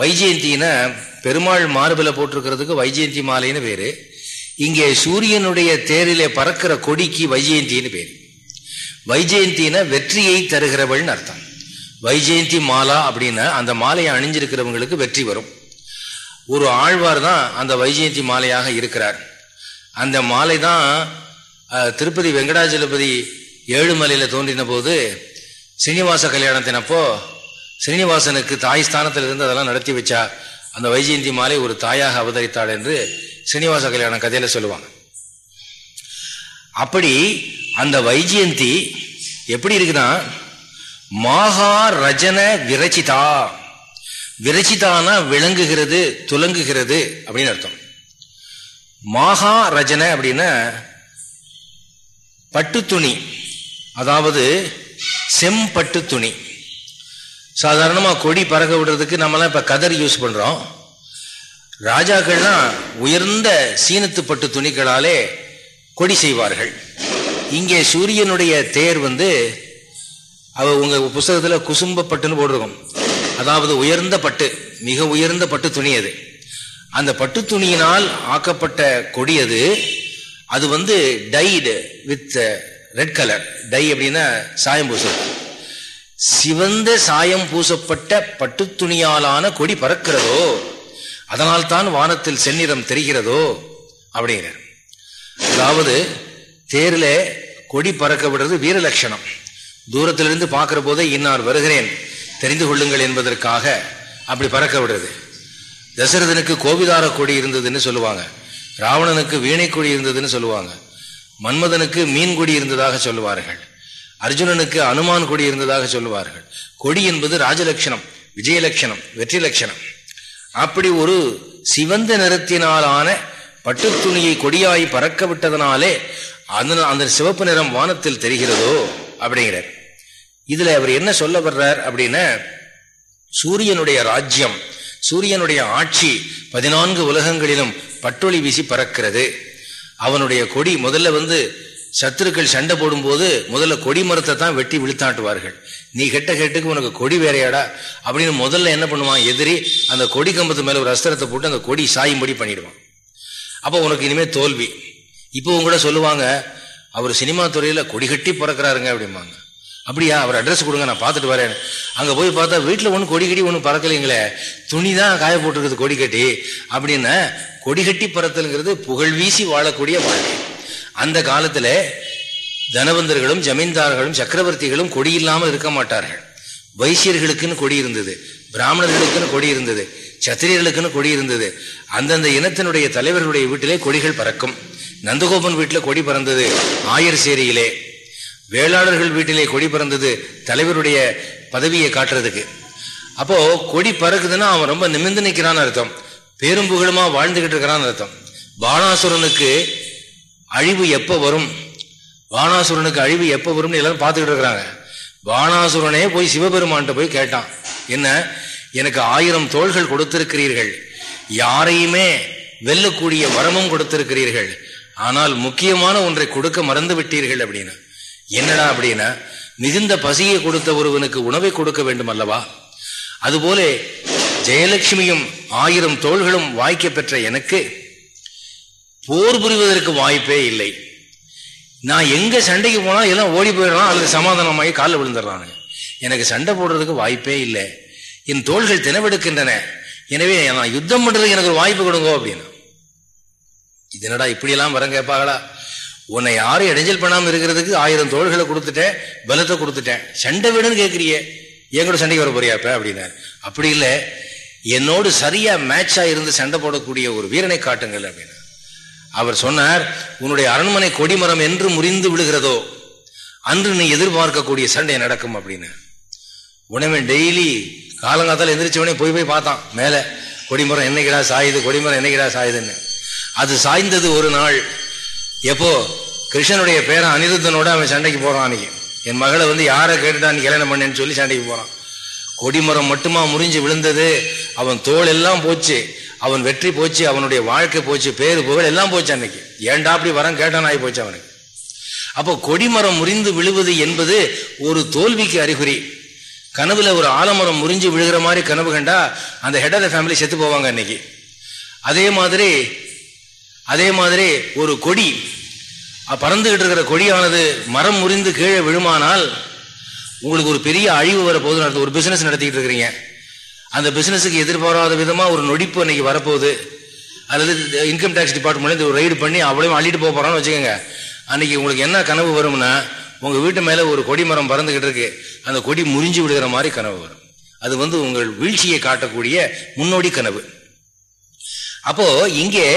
வைஜெயந்தின்னா பெருமாள் மார்பில போட்டிருக்கிறதுக்கு வைஜெயந்தி மாலைன்னு பேரு. இங்கே சூரியனுடைய தேரிலே பறக்கிற கொடிக்கு வைஜெயந்தின்னு பேர். வைஜெயந்தின வெற்றியை தருகிறவள்னு அர்த்தம். வைஜெயந்தி மாலா அப்படின்னா அந்த மாலையை அணிஞ்சிருக்கிறவங்களுக்கு வெற்றி வரும். ஒரு ஆழ்வார் தான் அந்த வைஜெயந்தி மாலையாக இருக்கிறார். அந்த மாலை தான் திருப்பதி வெங்கடாஜலபதி ஏழுமலையில் தோன்றின போது சீனிவாச கல்யாணத்தினப்போ ஸ்ரீனிவாசனுக்கு தாய் ஸ்தானத்தில் இருந்து அதெல்லாம் நடத்தி வச்சா அந்த வைஜெயந்தி மாலை ஒரு தாயாக அவதரித்தாள் என்று ஸ்ரீனிவாச கல்யாணம் கதையில சொல்லுவாங்க. அப்படி அந்த வைஜெயந்தி எப்படி இருக்குன்னா மாகா ரஜன விரச்சிதா. விரச்சிதானா விளங்குகிறது துலங்குகிறது அப்படின்னு அர்த்தம். மாகா ரஜன அப்படின்னா பட்டு துணி அதாவது செம்பட்டு துணி. சாதாரணமாக கொடி பறக்க விடுறதுக்கு நம்மலாம் இப்போ கதர் யூஸ் பண்ணுறோம் ராஜாக்கள்லாம் உயர்ந்த சீனத்து பட்டு துணிகளாலே கொடி செய்வார்கள். இங்கே சூரியனுடைய தேர் வந்து அவ உங்கள் புஸ்தகத்தில் குசும்ப பட்டுன்னு போட்டிருக்கும். அதாவது உயர்ந்த பட்டு மிக உயர்ந்த பட்டு துணி அது. அந்த பட்டு துணியினால் ஆக்கப்பட்ட கொடி அது. அது வந்து tied with red colour dye அப்படின்னா சாயம் பூசுறது சிவந்த சாயம் பூசப்பட்ட பட்டு துணியாலான கொடி பறக்கிறதோ அதனால் தான் வானத்தில் செந்நிறம் தெரிகிறதோ அப்படிங்கிறார். அதாவது தேரில் கொடி பறக்க விடுறது வீரலட்சணம் தூரத்திலிருந்து பார்க்கிற போதே இன்னார் வருகிறேன் தெரிந்து கொள்ளுங்கள் என்பதற்காக அப்படி பறக்க விடுறது. தசரதனுக்கு கோபிதார கொடி இருந்ததுன்னு சொல்லுவாங்க. ராவணனுக்கு வீணை கொடி இருந்ததுன்னு சொல்லுவாங்க. மன்மதனுக்கு மீன் கொடி இருந்ததாக சொல்லுவார்கள். அர்ஜுனனுக்கு அனுமான் கொடி இருந்ததாக சொல்லுவார்கள். கொடி என்பது ராஜலட்சணம் விஜயலட்சணம் வெற்றி லட்சணம் அப்படி ஒரு சிவந்த நிறத்தினாலான பட்டு துணியை கொடியாய் பறக்க விட்டதனாலே அந்த அந்த சிவப்பு நிறம் வானத்தில் தெரிகிறதோ அப்படிங்கிறார். இதுல அவர் என்ன சொல்ல வர்றார் அப்படின்னா சூரியனுடைய ராஜ்யம் சூரியனுடைய ஆட்சி பதினான்கு உலகங்களிலும் பட்டொளி வீசி பறக்கிறது. அவனுடைய கொடி முதல்ல வந்து சத்துருக்கள் சண்டை போடும்போது முதல்ல கொடி மரத்தை தான் வெட்டி விழுத்தாட்டுவார்கள். நீ கெட்ட கெட்டுக்கு உனக்கு கொடி வேறையாடா? அப்படின்னு முதல்ல என்ன பண்ணுவான்? எதிரி அந்த கொடி கம்பத்து மேல ஒரு அஸ்திரத்தை போட்டு அந்த கொடி சாயும்படி பண்ணிடுவான். அப்போ உனக்கு இனிமே தோல்வி. இப்போ கூட சொல்லுவாங்க அவர் சினிமா துறையில கொடி கட்டி பிறக்கிறாருங்க அப்படிம்பாங்க. அப்படியா? அவர் அட்ரஸ் கொடுங்க நான் பார்த்துட்டு வரேன். அங்கே போய் பார்த்தா வீட்டில் ஒன்றும் கொடி கட்டி ஒன்றும் பறக்கலைங்களே. துணி தான் காய போட்டுருக்குது கொடி கட்டி. அப்படின்னு கொடி கட்டி பறத்தலுங்கிறது புகழ் வீசி வாழக்கூடிய வாழ்க்கை. அந்த காலத்தில் தனவந்தர்களும் ஜமீன்தார்களும் சக்கரவர்த்திகளும் கொடி இல்லாமல் இருக்க மாட்டார்கள். வைசியர்களுக்குன்னு கொடி இருந்தது. பிராமணர்களுக்குன்னு கொடி இருந்தது. சத்திரியர்களுக்குன்னு கொடி இருந்தது. அந்தந்த இனத்தினுடைய தலைவர்களுடைய வீட்டிலே கொடிகள் பறக்கும். நந்தகோபன் வீட்டில் கொடி பறந்தது. ஆயர் சேரியிலே. வேளாளர்கள் வீட்டிலே கொடி பறந்தது தலைவருடைய பதவியை காட்டுறதுக்கு. அப்போ கொடி பறக்குதுன்னா அவன் ரொம்ப நிமிந்து நிற்கிறான்னு அர்த்தம். பேரும் புகழுமா வாழ்ந்துகிட்டு இருக்கிறான்னு அர்த்தம். பாணாசுரனுக்கு அழிவு எப்போ வரும்? பாணாசுரனுக்கு அழிவு எப்போ வரும்னு எல்லாரும் பார்த்துக்கிட்டு இருக்கிறாங்க. பாணாசுரனே போய் சிவபெருமான்கிட்ட போய் கேட்டான். என்ன? எனக்கு ஆயிரம் தோள்கள் கொடுத்திருக்கிறீர்கள். யாரையுமே வெல்லக்கூடிய வரமும் கொடுத்திருக்கிறீர்கள். ஆனால் முக்கியமான ஒன்றை கொடுக்க மறந்து விட்டீர்கள் அப்படின்னு. என்னடா அப்படின்னா மிகுந்த பசியை கொடுத்த ஒருவனுக்கு உணவை கொடுக்க வேண்டும் அல்லவா? அதுபோல ஜெயலட்சுமியும் ஆயிரம் தோள்களும் வாய்க்க பெற்ற எனக்கு போர் புரிவதற்கு வாய்ப்பே இல்லை. நான் எங்க சண்டைக்கு போனா எல்லாம் ஓடி போயிடலாம் அல்லது சமாதானமாகி காலில் விழுந்துடுறாங்க எனக்கு சண்டை போடுறதுக்கு வாய்ப்பே இல்லை. என் தோள்கள் தினவெடுக்கின்றன எனவே நான் யுத்தம் பண்றதுக்கு எனக்கு ஒரு வாய்ப்பு கொடுங்க அப்படின்னு. இது என்னடா இப்படியெல்லாம் வரம் கேட்பாங்களா உன்னை யாரும் இடைஞ்சல் பண்ணாமல் இருக்கிறதுக்கு ஆயிரம் தோள்களை கொடுத்துட்டேன் பலத்தை கொடுத்துட்டேன். சண்டை விடுன்னு கேட்குறியே என் கூட சண்டைக்கு வர போறியாப்ப அப்படின்னாரு அப்படி இல்லை. என்னோடு சரியா மேட்சா இருந்து சண்டை போடக்கூடிய ஒரு வீரனை காட்டுங்கள் அப்படின்னு. அவர் சொன்னார் உன்னுடைய அரண்மனை கொடிமரம் என்று முறிந்து விடுகிறதோ அன்று நீ எதிர்பார்க்கக்கூடிய சண்டை நடக்கும் அப்படின்னு. உடனே டெய்லி காலங்காத்தால் எந்திரிச்சவனே போய் போய் பார்த்தான் மேலே. கொடிமரம் என்னைக்கிடா சாயுது கொடிமரம் என்னைக்கிடா சாயுதுன்னு. அது சாய்ந்தது ஒரு நாள். எப்போ? கிருஷ்ணனுடைய பேரன் அனிருத்தனோட அவன் சண்டைக்கு போறான் அன்னைக்கு. என் மகளை வந்து யாரை கேட்டுட்டா நீ கல்யாணம் பண்ணேன்னு சொல்லி சண்டைக்கு போறான். கொடிமரம் மட்டுமா முறிஞ்சு விழுந்தது? அவன் தோல் எல்லாம் போச்சு. அவன் வெற்றி போச்சு அவனுடைய வாழ்க்கை போச்சு பேரு புகழ் எல்லாம் போச்சு அன்னைக்கு. ஏண்டா அப்படி வரம் கேட்டான் ஆகி போச்சு அவனுக்கு. அப்போ கொடிமரம் முறிந்து விழுவது என்பது ஒரு தோல்விக்கு அறிகுறி. கனவுல ஒரு ஆலமரம் முறிஞ்சு விழுகிற மாதிரி கனவு கண்டா அந்த ஹெட் ஆஃப் த ஃபேமிலி செத்து போவாங்க அன்னைக்கு. அதே மாதிரி அதே மாதிரி ஒரு கொடி பறந்துகிட்டு இருக்கிற கொடியானது மரம் முறிந்து கீழே விழுமானால் உங்களுக்கு ஒரு பெரிய அழிவு வரப்போகுது போது ஒரு பிசினஸ் நடத்திக்கிட்டு இருக்கிறீங்க. அந்த பிசினஸுக்கு எதிர்பாராத விதமாக ஒரு நொடிப்பு அன்னைக்கு வரப்போகுது. அல்லது இன்கம் டேக்ஸ் டிபார்ட்மெண்ட் ஒரு ரைடு பண்ணி அவ்வளவு அள்ளிட்டு போக போகிறான்னு வச்சுக்கோங்க. அன்னைக்கு உங்களுக்கு என்ன கனவு வரும்னா உங்கள் வீட்டு மேலே ஒரு கொடி மரம் பறந்துகிட்டு இருக்கு. அந்த கொடி முறிஞ்சு விடுகிற மாதிரி கனவு வரும். அது வந்து உங்கள் வீழ்ச்சியை காட்டக்கூடிய முன்னோடி கனவு. அப்போ இங்கே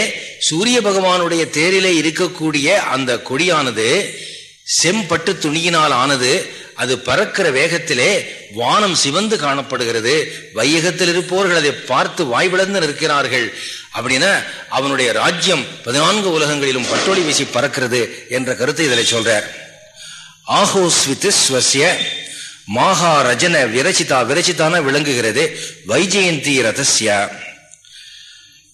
சூரிய பகவானுடைய தேரிலே இருக்கக்கூடிய அந்த கொடியானது செம்பட்டு துணியினால் ஆனது அது பறக்கிற வேகத்திலே வானம் சிவந்து காணப்படுகிறது. வையகத்தில் இருப்பவர்கள் அதை பார்த்து வாய்விழந்து நிற்கிறார்கள். அப்படின்னா அவனுடைய ராஜ்யம் பதினான்கு உலகங்களிலும் பட்டோலி வீசி பறக்கிறது என்ற கருத்தை இதில் சொல்றார். ஆஹோஸ்வித்வசிய ஸ்வசிய மாகாரஜன விரச்சிதா விரச்சிதான விளங்குகிறது. வைஜெயந்தி ரதசியா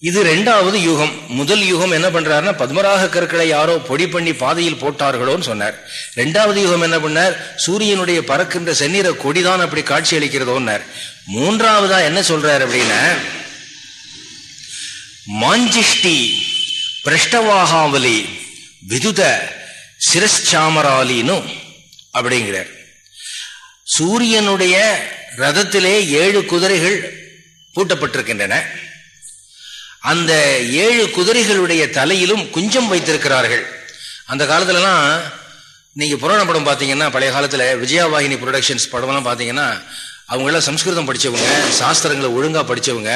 இது ரெண்டாவது யுகம். முதல் யுகம் என்ன பண்றாருன்னா பத்மராக கற்களை யாரோ பொடி பண்ணி பாதையில் போட்டார்களோன்னு சொன்னார். ரெண்டாவது யுகம் என்ன பண்ணார்? சூரியனுடைய பறக்கின்ற செந்நிற கொடிதான் அப்படி காட்சி அளிக்கிறதோன்னார் மூன்றாவதா என்ன சொல்றார் அப்படின்னா மாஞ்சிஷ்டி பிரஷ்டவாகாவலி விதுத சிரஸ்சாமராலின்னு அப்படிங்கிறார். சூரியனுடைய ரதத்திலே ஏழு குதிரைகள் பூட்டப்பட்டிருக்கின்றன. அந்த ஏழு குதிரைகளுடைய தலையிலும் குஞ்சம் வைத்திருக்கிறார்கள். அந்த காலத்துலலாம் நீங்கள் புராண படம் பார்த்தீங்கன்னா பழைய காலத்தில் விஜயவாகினி ப்ரொடக்ஷன்ஸ் படம்லாம் பார்த்தீங்கன்னா அவங்களாம் சம்ஸ்கிருதம் படித்தவங்க சாஸ்திரங்களை ஒழுங்காக படித்தவங்க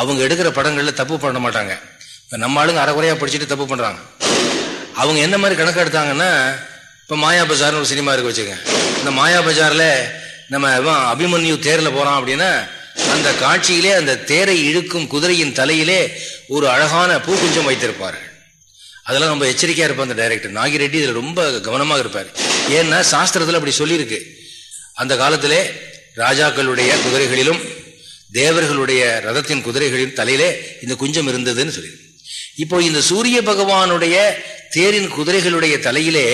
அவங்க எடுக்கிற படங்களில் தப்பு பண்ண மாட்டாங்க. இப்போ நம்ம ஆளுங்க அறகுறையாக படிச்சுட்டு தப்பு பண்ணுறாங்க அவங்க என்ன மாதிரி கணக்கு எடுத்தாங்கன்னா இப்போ மாயா பஜார்னு ஒரு சினிமா இருக்கு வச்சுங்க இந்த மாயா பஜாரில் நம்ம அபிமன்யு தேரில் போகிறான் அப்படின்னா அந்த காட்சியிலே அந்த தேரை இழுக்கும் குதிரையின் தலையிலே ஒரு அழகான பூக்குஞ்சம் வைத்திருப்பார்கள் அதெல்லாம் ரொம்ப எச்சரிக்கையா இருப்பார் அந்த டைரக்டர் நாகிரெட்டி இதுல ரொம்ப கவனமாக இருப்பார். ஏன்னா சாஸ்திரத்தில் அப்படி சொல்லியிருக்கு. அந்த காலத்திலே ராஜாக்களுடைய குதிரைகளிலும் தேவர்களுடைய ரதத்தின் குதிரைகளின் தலையிலே இந்த குஞ்சம் இருந்ததுன்னு சொல்லி இப்போ இந்த சூரிய பகவானுடைய தேரின் குதிரைகளுடைய தலையிலே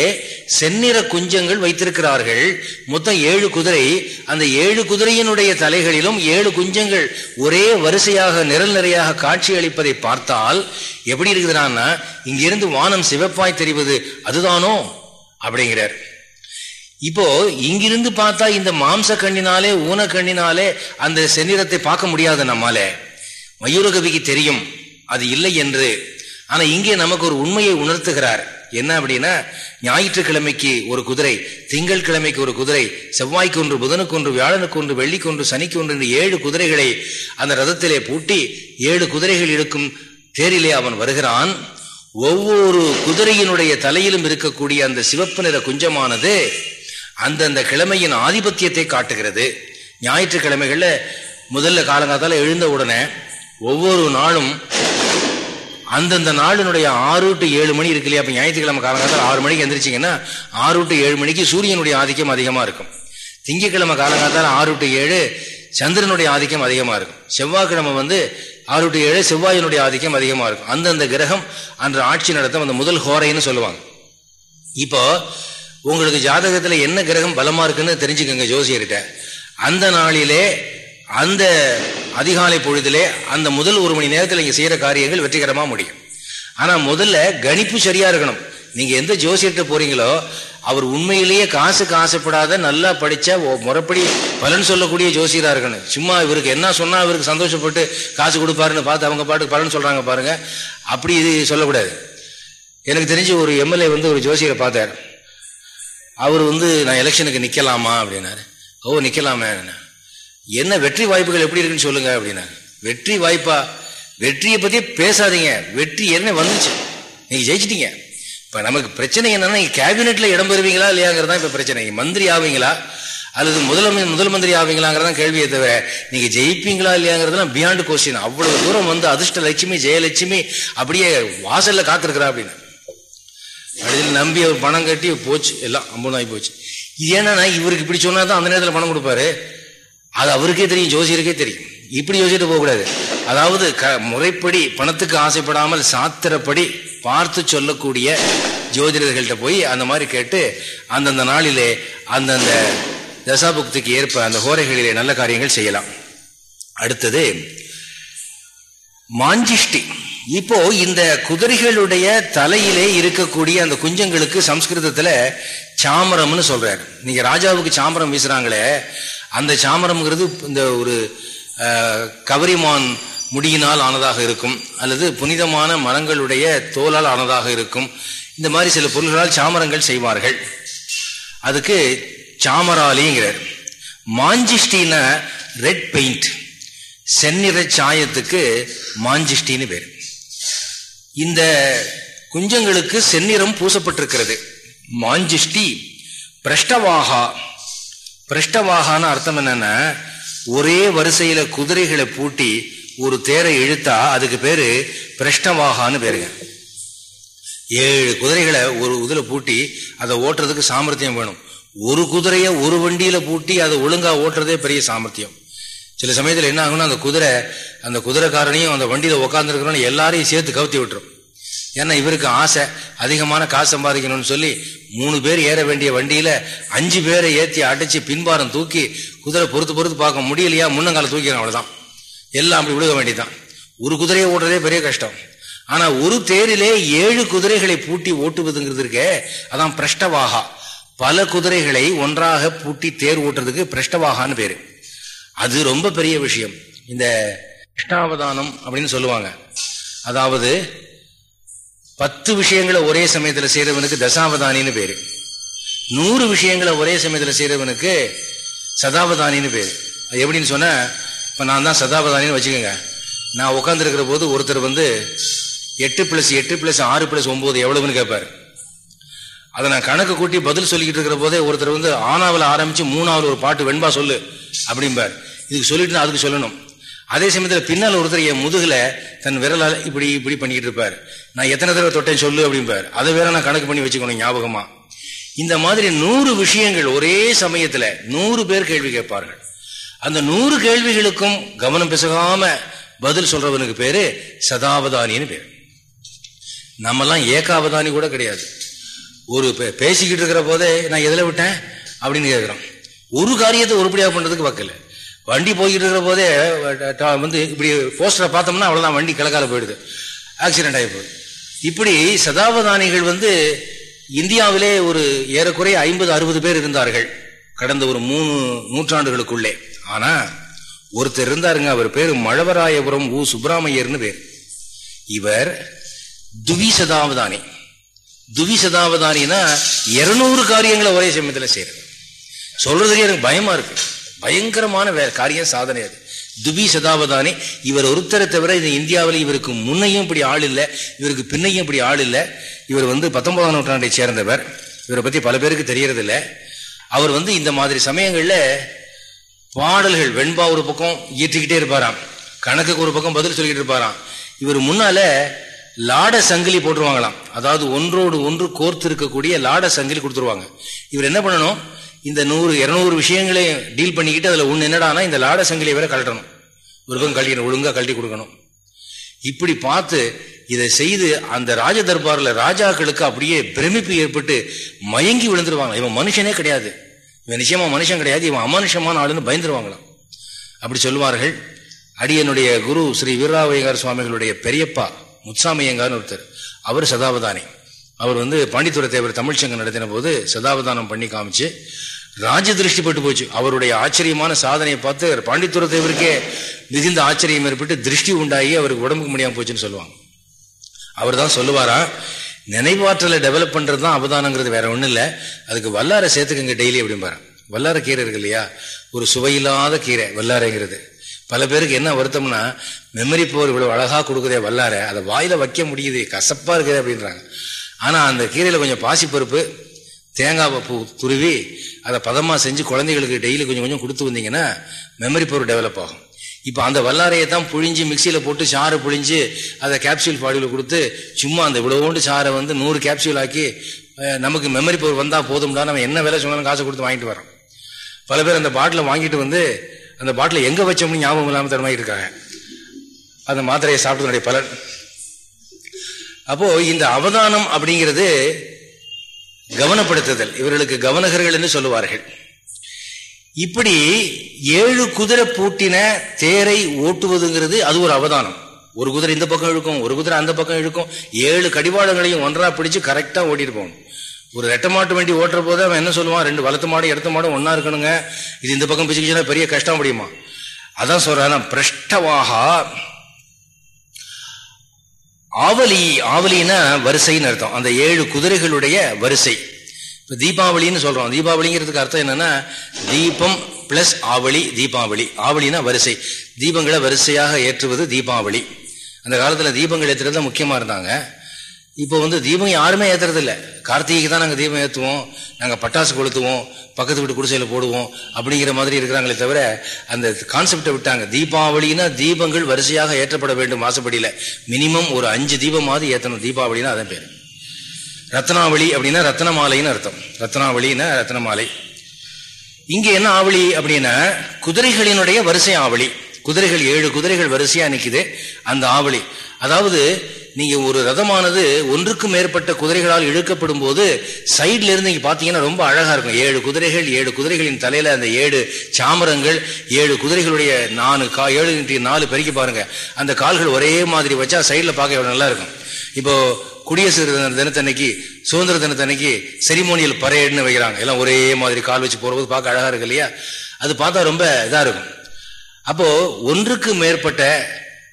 செந்நிற குஞ்சங்கள் வைத்திருக்கிறார்கள். மொத்தம் ஏழு குதிரை. அந்த ஏழு குதிரையினுடைய தலைகளிலும் ஏழு குஞ்சங்கள் ஒரே வரிசையாக நிரல் நிறையாக காட்சி அளிப்பதை பார்த்தால் எப்படி இருக்குதுன்னா இங்கிருந்து வானம் சிவப்பாய் தெரிவது அதுதானோ? அப்படிங்கிறார். இப்போ இங்கிருந்து பார்த்தா இந்த மாம்ச கண்ணினாலே ஊன கண்ணினாலே அந்த செந்நிறத்தை பார்க்க முடியாது நம்மாலே. மயூரகவிக்கு தெரியும் அது இல்லை என்று. ஆனா இங்கே நமக்கு ஒரு உண்மையை உணர்த்துகிறார். என்ன அப்படின்னா ஞாயிற்றுக்கிழமைக்கு ஒரு குதிரை திங்கள் கிழமைக்கு ஒரு குதிரை செவ்வாய்க்கு ஒன்று புதனுக்கு ஒன்று வியாழனுக்கு ஒன்று வெள்ளிக்கு ஒன்று சனிக்கு ஒன்று என்று ஏழு குதிரைகளை அந்த ரதத்திலே பூட்டி ஏழு குதிரைகள் இருக்கும் தேரிலே அவன் வருகிறான். ஒவ்வொரு குதிரையினுடைய தலையிலும் இருக்கக்கூடிய அந்த சிவப்பு நிற குஞ்சமானது அந்தந்த கிழமையின் ஆதிபத்தியத்தை காட்டுகிறது. ஞாயிற்றுக்கிழமைகளில் முதல்ல காலங்காத்தால எழுந்த உடனே ஒவ்வொரு நாளும் அந்தந்த நாளினுடைய ஆறு டு ஏழு மணி இருக்கு இல்லையா? ஞாயிற்றுக்கிழமை காலங்காலத்தில் ஆறு மணிக்கு எந்திரிச்சிங்கன்னா ஆறு டு ஏழு மணிக்கு சூரியனுடைய ஆதிக்கம் அதிகமாக இருக்கும். திங்கக்கிழமை காலங்காலத்தில் ஆறு டு ஏழு சந்திரனுடைய ஆதிக்கம் அதிகமாக இருக்கும். செவ்வாய்க்கிழமை வந்து ஆறு டு ஏழு செவ்வாயினுடைய ஆதிக்கம் அதிகமாக இருக்கும். அந்தந்த கிரகம் அன்று ஆட்சி நடத்தும் அந்த முதல் ஹோரைன்னு சொல்லுவாங்க. இப்போ உங்களுக்கு ஜாதகத்தில் என்ன கிரகம் பலமாக இருக்குன்னு தெரிஞ்சுக்கோங்க ஜோசியர்கிட்ட. அந்த நாளிலே அந்த அதிகாலை பொழுதிலே அந்த முதல் ஒரு மணி நேரத்தில் நீங்கள் செய்கிற காரியங்கள் வெற்றிகரமாக முடியும். ஆனால் முதல்ல கணிப்பு சரியாக இருக்கணும். நீங்கள் எந்த ஜோசியர்கிட்ட போகிறீங்களோ அவர் உண்மையிலேயே காசுக்கு ஆசைப்படாத நல்லா படித்தா முறைப்படி பலன் சொல்லக்கூடிய ஜோசியராக இருக்கணும். சும்மா இவருக்கு என்ன சொன்னால் இவருக்கு சந்தோஷப்பட்டு காசு கொடுப்பாருன்னு பார்த்து அவங்க பாட்டுக்கு பலன் சொல்கிறாங்க பாருங்கள் அப்படி இது சொல்லக்கூடாது. எனக்கு தெரிஞ்சு ஒரு எம்எல்ஏ வந்து ஒரு ஜோசியரை பார்த்தார். அவர் வந்து நான் எலெக்ஷனுக்கு நிற்கலாமா அப்படின்னாரு. ஓ நிக்கலாமே என்ன வெற்றி வாய்ப்புகள் எப்படி இருக்குன்னு சொல்லுங்க அப்படின்னா வெற்றி வாய்ப்பா வெற்றியை பத்தி பேசாதீங்க. வெற்றி என்ன வந்துச்சு நீங்க ஜெயிச்சிட்டீங்க. இப்ப நமக்கு பிரச்சனை என்னன்னா கேபினெட்ல இடம் பெறுவீங்களா இல்லையாங்கிறதா இப்ப பிரச்சனை. மந்திரி ஆவீங்களா? அல்லது முதலமை முதல் மந்திரி ஆவீங்களாங்கிறதான் கேள்வியை தவிர நீங்க ஜெயிப்பீங்களா இல்லையாங்கிறதுலாம் பியாண்ட் கொஸ்டின் அவ்வளவு தூரம் வந்து அதிர்ஷ்ட லட்சுமி ஜெயலட்சுமி அப்படியே வாசல்ல காத்திருக்கிறா அப்படின்னு. கடைசியில் நம்பி அவர் பணம் கட்டி போச்சு. எல்லாம் அம்புனாய் போச்சு. இது என்னன்னா இவருக்கு இப்படி சொன்னா தான் அந்த நேரத்தில் பணம் கொடுப்பாரு. அது அவருக்கே தெரியும் ஜோசியருக்கே தெரியும். இப்படி யோசிச்சுட்டு போகக்கூடாது. அதாவது க முறைப்படி பணத்துக்கு ஆசைப்படாமல் சாத்திரப்படி பார்த்து சொல்லக்கூடிய ஜோதிடர்கள்ட்ட போய் அந்த மாதிரி கேட்டு அந்தந்த நாளிலே அந்தந்த தசாபுக்திக்கு ஏற்ப அந்த ஹோரைகளிலே நல்ல காரியங்கள் செய்யலாம். அடுத்தது மாஞ்சிஷ்டி. இப்போ இந்த குதிரைகளுடைய தலையிலே இருக்கக்கூடிய அந்த குஞ்சங்களுக்கு சம்ஸ்கிருதத்துல சாமரம்னு சொல்றாரு. நீங்க ராஜாவுக்கு சாமரம் வீசுறாங்களே அந்த சாமரம்ங்கிறது இந்த ஒரு கவரிமான் முடியினால் ஆனதாக இருக்கும் அல்லது புனிதமான மரங்களுடைய தோலால் ஆனதாக இருக்கும். இந்த மாதிரி சில பொருள்களால் சாமரங்கள் செய்வார்கள். அதுக்கு சாமராலிங்கிறார் மாஞ்சிஷ்டினா ரெட் பெயிண்ட் செந்நிற சாயத்துக்கு மாஞ்சிஷ்டின்னு பேர். இந்த குஞ்சங்களுக்கு செந்நிறம் பூசப்பட்டிருக்கிறது. மாஞ்சிஷ்டி பிரஷ்டவாகா பிரஷ்டவாகான அர்த்தம் என்னன்னா ஒரே வரிசையில குதிரைகளை பூட்டி ஒரு தேரை இழுத்தா அதுக்கு பேரு பிரஷ்டவாகான்னு பேருங்க. ஏழு குதிரைகளை ஒரு இதுல பூட்டி அதை ஓட்டுறதுக்கு சாமர்த்தியம் வேணும். ஒரு குதிரைய ஒரு வண்டியில பூட்டி அதை ஒழுங்கா ஓட்டுறதே பெரிய சாமர்த்தியம். சில சமயத்தில் என்ன ஆகும்னா அந்த குதிரை அந்த குதிரைக்காரனையும் அந்த வண்டியில உட்காந்துருக்கிறோம் எல்லாரையும் சேர்த்து கவுத்தி விட்டுரும். ஏன்னா இவருக்கு ஆசை அதிகமான காசு சம்பாதிக்கணும்னு சொல்லி மூணு பேர் ஏற வேண்டிய வண்டியில அஞ்சு பேரை ஏற்றி அடைச்சு பின்பாரம் தூக்கி குதிரை பொறுத்து பொறுத்து பார்க்க முடியலையா? முன்னங்கால தூக்கிறான் அவ்வளவுதான். எல்லாம் அப்படி விழுக வேண்டியதான் ஒரு குதிரையை ஓட்டுறதே பெரிய கஷ்டம். ஆனா ஒரு தேரிலே ஏழு குதிரைகளை பூட்டி ஓட்டுவதுங்கிறது இருக்கே அதான் பிரஷ்டவாகா. பல குதிரைகளை ஒன்றாக பூட்டி தேர் ஓட்டுறதுக்கு பிரஷ்டவாகான்னு பேரு. அது ரொம்ப பெரிய விஷயம். இந்த கிருஷ்ணாவதானம் அப்படின்னு சொல்லுவாங்க. அதாவது பத்து விஷயங்களை ஒரே சமயத்தில் செய்யறவனுக்கு தசாவதானின்னு பேரு. நூறு விஷயங்களை ஒரே சமயத்தில் செய்யறவனுக்கு சதாவதானின்னு பேரு. அது எப்படின்னு சொன்ன இப்ப நான் தான் சதாவதானின்னு வச்சுக்கோங்க. நான் உட்காந்துருக்கிற போது ஒருத்தர் வந்து எட்டு பிளஸ் எட்டு பிளஸ் ஆறு பிளஸ் ஒன்பது எவ்வளவுன்னு கேட்பாரு அதை நான் கணக்கு கூட்டி பதில் சொல்லிக்கிட்டு இருக்கிற போதே ஒருத்தர் வந்து ஆனாவில் ஆரம்பிச்சு மூணாவில் ஒரு பாட்டு வெண்பா சொல்லு அப்படிம்பார். இதுக்கு சொல்லிட்டு அதுக்கு சொல்லணும். அதே சமயத்தில் பின்னால் ஒருத்தர் என் தன் விரலால் இப்படி இப்படி பண்ணிக்கிட்டு இருப்பார். நான் எத்தனை தடவை தொட்டேன் சொல்லு அப்படிம்பார். அதை வேற நான் கணக்கு பண்ணி வச்சுக்கணும் ஞாபகமா. இந்த மாதிரி நூறு விஷயங்கள் ஒரே சமயத்துல நூறு பேர் கேள்வி கேட்பார்கள். அந்த நூறு கேள்விகளுக்கும் கவனம் பிசகாம பதில் சொல்றவனுக்கு பேரு சதாவதானின்னு பேர். நம்மெல்லாம் ஏகாவதானி கூட கிடையாது. ஒரு பேசிக்கிட்டு இருக்கிற போதே நான் எதில் விட்டேன்? அப்படின்னு கேட்குறோம் ஒரு காரியத்தை உருப்படியாக பண்றதுக்கு வைக்கல. வண்டி போய்கிட்டு இருக்கிற போதே வந்து இப்படி போஸ்டரை பார்த்தோம்னா அவ்வளோதான் வண்டி கிழக்கால போயிடுது. ஆக்சிடென்ட் ஆகி போகுது. இப்படி சதாவதானிகள் வந்து இந்தியாவிலே ஒரு ஏறக்குறைய ஐம்பது அறுபது பேர் இருந்தார்கள் கடந்த ஒரு மூணு நூற்றாண்டுகளுக்குள்ளே. ஆனா ஒருத்தர் இருந்தாருங்க அவர் பேர் மழவராயபுரம் ஊ சுப்பிராமையர்னு பேர். இவர் துவிசதாவதானி துவிசதாவதானினா இருநூறு காரியங்களை ஒரே சமயத்தில் செய்யறது சொல்றதுக்கே எனக்கு பயமா இருக்கு. பயங்கரமான வே காரியம் சாதனை அது. துபி சதாபதானே இவர் ஒருத்தரை தவிர இது இந்தியாவில் இவருக்கு முன்னையும் இப்படி ஆள் இல்லை இவருக்கு பின்னையும் இப்படி ஆள் இல்லை. இவர் வந்து பத்தொன்பதாம் நூற்றாண்டை சேர்ந்தவர். இவரை பற்றி பல பேருக்கு தெரியறதில்ல. அவர் வந்து இந்த மாதிரி சமயங்களில் பாடல்கள் வெண்பா ஒரு பக்கம் இயற்றிக்கிட்டே இருப்பாராம். கணக்குக்கு ஒரு பக்கம் பதில் சொல்லிக்கிட்டு இருப்பாராம். இவர் முன்னால லாட சங்கிலி போட்டுருவாங்களாம். அதாவது ஒன்றோடு ஒன்று கோர்த்து இருக்கக்கூடிய லாட சங்கிலி கொடுத்துருவாங்க. இவர் என்ன பண்ணணும்? இந்த நூறு இருநூறு விஷயங்களையும் டீல் பண்ணிக்கிட்டு அதில் ஒன்று என்னடானா இந்த லாட சங்கிலியை வேற கழட்டணும். ஒரு பக்கம் ஒழுங்காக கழட்டி கொடுக்கணும். இப்படி பார்த்து இதை செய்து அந்த ராஜ தர்பாரில் ராஜாக்களுக்கு அப்படியே பிரமிப்பு ஏற்பட்டு மயங்கி விழுந்துருவாங்க இவன் மனுஷனே கிடையாது. இவன் நிச்சயமா மனுஷன் கிடையாது. இவன் அமனுஷமான ஆளுன்னு பயந்துருவாங்களாம். அப்படி சொல்லுவார்கள் அடியனுடைய குரு ஸ்ரீ வீரராவையங்கார் சுவாமிகளுடைய பெரியப்பா முத்சாமியங்கார்னு ஒருத்தர். அவர் சதாவதானி. அவர் வந்து பாண்டித்துறை தேவர் தமிழ்ச்சங்கம் நடத்தின போது சதாவதானம் பண்ணி காமிச்சு ராஜ திருஷ்டி பட்டு போச்சு அவருடைய ஆச்சரியமான சாதனையை பார்த்து பாண்டித்துர தேவருக்கே மிகுந்த ஆச்சரியம் ஏற்பட்டு திருஷ்டி உண்டாகி அவருக்கு உடம்புக்கு முடியாமல் போச்சுன்னு சொல்லுவாங்க. அவர் தான் சொல்லுவாரா நினைவாற்றலை டெவலப் பண்ணுறது தான் அவதானங்கிறது வேற ஒன்றும் இல்லை. அதுக்கு வல்லாரை சேர்த்துக்கங்க டெய்லி அப்படிம்பாரு. வல்லார கீரை இருக்கு இல்லையா? ஒரு சுவையில்லாத கீரை வல்லாரைங்கிறது. பல பேருக்கு என்ன வருத்தம்னா மெமரி போர் இவ்வளவு அழகா கொடுக்குதே வல்லார அதை வாயில வைக்க முடியுது கசப்பா இருக்குது அப்படின்றாங்க. ஆனா அந்த கீரையில கொஞ்சம் பாசிப்பருப்பு தேங்காய் பூ துருவி அதை பதமாக செஞ்சு குழந்தைகளுக்கு டெய்லி கொஞ்சம் கொஞ்சம் கொடுத்து வந்தீங்கன்னா மெமரி பவர் டெவலப் ஆகும். இப்போ அந்த வல்லாரையை தான் புழிஞ்சு மிக்சியில் போட்டு சாறு புழிஞ்சு அதை கேப்சியூல் பாடியில் கொடுத்து சும்மா அந்த இவ்வளோண்டு சாரை வந்து நூறு கேப்சியூல் ஆக்கி நமக்கு மெமரி பவர் வந்தால் போதும்டா நம்ம என்ன வேலை சொன்னாலும் காசு கொடுத்து வாங்கிட்டு வரோம். பல பேர் அந்த பாட்டிலை வாங்கிட்டு வந்து அந்த பாட்டில் எங்கே வச்சோம்னு ஞாபகம் இல்லாமல் தரமாயிருக்காங்க இருக்காங்க. அந்த மாத்திரையை சாப்பிட்டதுடைய பலன். அப்போது இந்த அவதானம் அப்படிங்கிறது கவனப்படுத்துதல். இவர்களுக்கு கவனகர்கள் என்று சொல்லுவார்கள். இப்படி ஏழு குதிரை பூட்டின தேரை ஓட்டுவதுங்கிறது அது ஒரு அவதானம். ஒரு குதிரை இந்த பக்கம் இழுக்கும் ஒரு குதிரை அந்த பக்கம் இழுக்கும். ஏழு கடிவாளங்களையும் ஒன்றா பிடிச்சு கரெக்டா ஓட்டிட்டு போகணும். ஒரு ரெட்ட மாட்டு வண்டி ஓட்டுற போது அவன் என்ன சொல்லுவான்? ரெண்டு வளர்த்து மாடும் இடத்த மாடும் ஒன்னா இருக்கணுங்க. இது இந்த பக்கம் பிச்சுக்கிச்சுன்னா பெரிய கஷ்டம் முடியுமா? அதான் சொல்றான் பிரஷ்டவாகா ஆவலி ஆவலின்னா வரிசைன்னு அர்த்தம். அந்த ஏழு குதிரைகளுடைய வரிசை. இப்போ தீபாவளின்னு சொல்கிறோம் தீபாவளிங்கிறதுக்கு அர்த்தம் என்னன்னா தீபம் பிளஸ் ஆவலி தீபாவளி. ஆவலினா வரிசை. தீபங்களை வரிசையாக ஏற்றுவது தீபாவளி. அந்த காலத்தில் தீபங்கள் ஏற்றுறது தான் முக்கியமாக இருந்தாங்க. இப்போ வந்து தீபம் யாருமே ஏற்றுறதில்ல கார்த்திகைக்கு தான் நாங்கள் தீபம் ஏற்றுவோம் நாங்கள் பட்டாசு கொளுத்துவோம். பக்கத்து வீட்டு குடிசையில் போடுவோம். அப்படிங்கிற மாதிரி இருக்கிறாங்களே தவிர அந்த கான்செப்டை விட்டாங்க. தீபாவளினா தீபங்கள் வரிசையாக ஏற்றப்பட வேண்டும் மாசப்படியில் மினிமம் ஒரு அஞ்சு தீபமாவது ஏற்றணும் தீபாவளினா அதன் பேர். ரத்னாவளி அப்படின்னா ரத்னமாலைன்னு அர்த்தம். ரத்னாவளின்னா ரத்னமாலை. இங்கே என்ன ஆவளி அப்படின்னா குதிரைகளினுடைய வரிசை ஆவளி. குதிரைகள் ஏழு குதிரைகள் வரிசையாக நிற்கிது அந்த ஆவளி. அதாவது நீங்க ஒரு ரதமானது ஒன்றுக்கும் மேற்பட்ட குதிரைகளால் இழுக்கப்படும் போது சைட்ல இருந்து நீங்க பாத்தீங்கன்னா ரொம்ப அழகா இருக்கும். ஏழு குதிரைகள் ஏழு குதிரைகளின் தலையில அந்த ஏழு சாமரங்கள் ஏழு குதிரைகளுடைய நாலு கா ஏழு நாலு பெருக்கி பாருங்க. அந்த கால்கள் ஒரே மாதிரி வச்சா சைட்ல பார்க்க எவ்வளவு நல்லா இருக்கும். இப்போ குடியரசு தினத்தன்னைக்கு சுதந்திர தினத்தன்னைக்கு செரிமோனியல் பரேடுன்னு வைக்கிறாங்க. எல்லாம் ஒரே மாதிரி கால் வச்சு போறபோது பார்க்க அழகா இருக்கு இல்லையா? அது பார்த்தா ரொம்ப இதா இருக்கும். அப்போ ஒன்றுக்கு மேற்பட்ட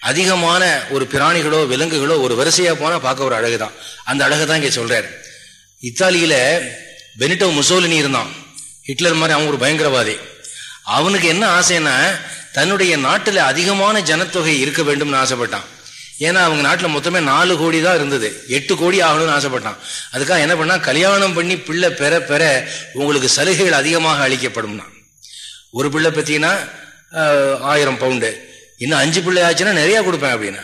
அதிகமான ஒரு பிராணிகளோ விலங்குகளோ ஒரு வரிசையா போனா பார்க்க ஒரு அழகு தான் அந்த அழகு தான் இங்க சொல்றாரு. இத்தாலியில பெனிட்டோ முசோலினி இருந்தான். ஹிட்லர் மாதிரி அவன் ஒரு பயங்கரவாதி. அவனுக்கு என்ன ஆசைன்னா தன்னுடைய நாட்டில் அதிகமான ஜனத்தொகை இருக்க வேண்டும்னு ஆசைப்பட்டான். ஏன்னா அவங்க நாட்டில் மொத்தமே நாலு கோடி தான் இருந்தது. எட்டு கோடி ஆகணும்னு ஆசைப்பட்டான். அதுக்காக என்ன பண்ணா கல்யாணம் பண்ணி பிள்ளை பெற பெற உங்களுக்கு சலுகைகள் அதிகமாக அளிக்கப்படும்னா. ஒரு பிள்ளை பத்தினா ஆயிரம் பவுண்டு. இன்னும் அஞ்சு பிள்ளை ஆச்சுன்னா நிறைய கொடுப்பேன் அப்படின்னா.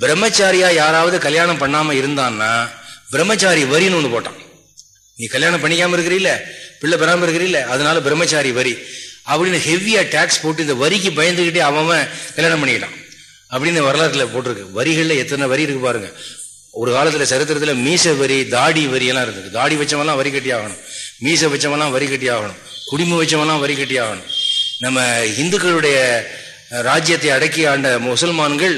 பிரம்மச்சாரியா யாராவது கல்யாணம் பண்ணாம இருந்தான்னா பிரம்மச்சாரி வரின்னு ஒண்ணு போட்டான். நீ கல்யாணம் பண்ணிக்காம இருக்கிறீல்ல பிள்ளை பெறாம இருக்கிறீல்ல அதனால பிரம்மச்சாரி வரி. அப்படின்னு ஹெவியா டாக்ஸ் போட்டு இந்த வரிக்கு பயந்துகிட்டே அவன் கல்யாணம் பண்ணிக்கிட்டான். அப்படின்னு வரலாற்றுல போட்டிருக்கு. வரிகள்ல எத்தனை வரி இருக்கு பாருங்க. ஒரு காலத்துல சரித்திரத்துல மீச வரி தாடி வரி எல்லாம் இருந்தது. தாடி வச்சவெல்லாம் வரி கட்டி ஆகணும். மீச வச்சவெல்லாம் வரி கட்டி ஆகணும். குடிமை வச்சவன்லாம் வரி கட்டி ஆகணும். நம்ம இந்துக்களுடைய ராஜ்யத்தை அடக்கி ஆண்ட முசல்மான்கள்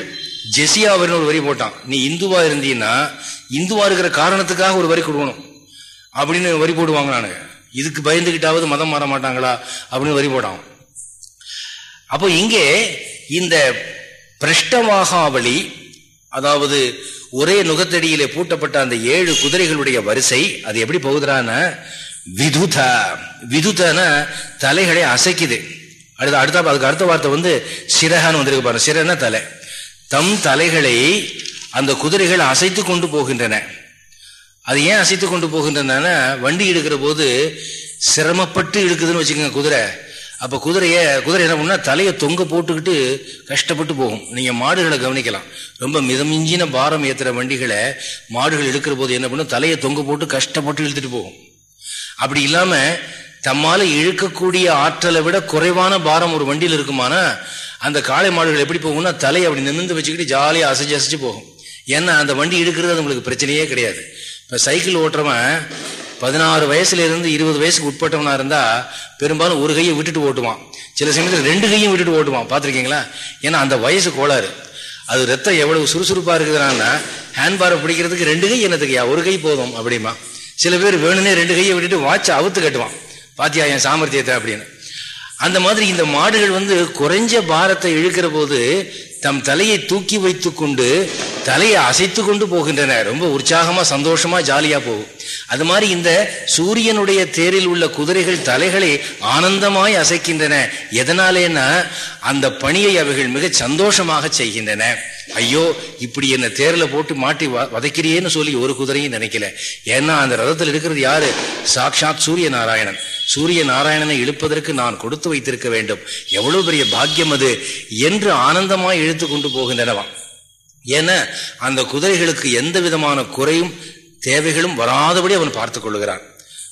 ஜெசியா வரின்னு ஒரு வரி போட்டான். நீ இந்துவா இருந்தீன்னா இந்துவா இருக்கிற காரணத்துக்காக ஒரு வரி கொடுக்கணும். அப்படின்னு வரி போடுவாங்க நானு இதுக்கு பயந்துகிட்டாவது மதம் மாற மாட்டாங்களா அப்படின்னு வரி போட்டான். அப்போ இங்கே இந்த பிரஷ்டமாகாவளி அதாவது ஒரே நுகத்தடியிலே பூட்டப்பட்ட அந்த ஏழு குதிரைகளுடைய வரிசை அது எப்படி போகுதுறான விதுத. விதுதன தலைகளை அசைக்குது. அடுத்த அடுத்த அதுக்கு அடுத்த வார்த்தை வந்து சிறகான்னு வந்திருக்கு பாருங்க. சிரன்னா தலை? தம் தலைகளை அந்த குதிரைகள் அசைத்து கொண்டு போகின்றன. அது ஏன் அசைத்து கொண்டு போகின்றன வண்டி எடுக்கிற போது சிரமப்பட்டு இழுக்குதுன்னு வச்சுக்கோங்க குதிரை. அப்ப குதிரைய குதிரை என்ன பண்ணா தலையை தொங்க போட்டுக்கிட்டு கஷ்டப்பட்டு போகும். நீங்க மாடுகளை கவனிக்கலாம். ரொம்ப மிதமிஞ்சின பாரம் ஏத்துற வண்டிகளை மாடுகள் எடுக்கிற போது என்ன பண்ணும்? தலையை தொங்க போட்டு கஷ்டப்பட்டு இழுத்துட்டு போகும். அப்படி இல்லாம தம்மால இழுக்கக்கூடிய ஆற்றலை விட குறைவான பாரம் ஒரு வண்டியில் இருக்குமானா அந்த காளை மாடுகள் எப்படி போகும்னா தலையை அப்படி நிமிந்து வச்சுக்கிட்டு ஜாலியாக அசைச்சு அசைச்சு போகும். ஏன்னா அந்த வண்டி இழுக்கிறது அது உங்களுக்கு பிரச்சனையே கிடையாது. இப்போ சைக்கிள் ஓட்டுறவன் பதினாறு வயசுல இருந்து இருபது வயசுக்கு உட்பட்டவனா இருந்தா பெரும்பாலும் ஒரு கையை விட்டுட்டு ஓட்டுவான். சில சமயத்தில் ரெண்டு கையும் விட்டுட்டு ஓட்டுவான். பார்த்துருக்கீங்களா? ஏன்னா அந்த வயசு கோளாறு. அது ரத்தம் எவ்வளவு சுறுசுறுப்பா இருக்குதுன்னா ஹேண்ட்பாரை பிடிக்கிறதுக்கு ரெண்டு கை என்னத்துக்கையா ஒரு கை போதும் அப்படிமா சில பேர் வேணும்னே ரெண்டு கையை விட்டுட்டு வாட்சை அவுத்து கட்டுவான். பாத்தியா என் சாமர்த்தியத்தை அப்படின்னு. அந்த மாதிரி இந்த மாடுகள் வந்து குறைஞ்ச பாரத்தை இழுக்கிற போது தம் தலையை தூக்கி வைத்து கொண்டு தலையை அசைத்து கொண்டு போகின்றன. ரொம்ப உற்சாகமாக சந்தோஷமாக ஜாலியாக போகும். அது மாதிரி இந்த சூரியனுடைய தேரில் உள்ள குதிரைகள் தலைகளை ஆனந்தமாய் அசைக்கின்றன. எதனாலேனா அந்த பணியை அவைகள் மிக சந்தோஷமாக செய்கின்றன. ஐயோ இப்படி என்ன தேர்ல போட்டு மாட்டி வ- வதைக்கிறியேன்னு சொல்லி ஒரு குதிரையும் நினைக்கல. ஏன்னா அந்த ரதத்தில் இருக்கிறது யாரு? சாக்ஷாத் சூரிய நாராயணன் சூரிய நாராயணனை இழுப்பதற்கு நான் கொடுத்து வைத்திருக்க வேண்டும். எவ்வளவு பெரிய பாக்கியம் அது என்று ஆனந்தமாய் இழுத்து கொண்டு போகின்றனவாம் ஏன்னா அந்த குதிரைகளுக்கு எந்த விதமான குறையும் தேவைகளும் வராதபடி அவன் பார்த்துக் கொள்ளுகிறான்.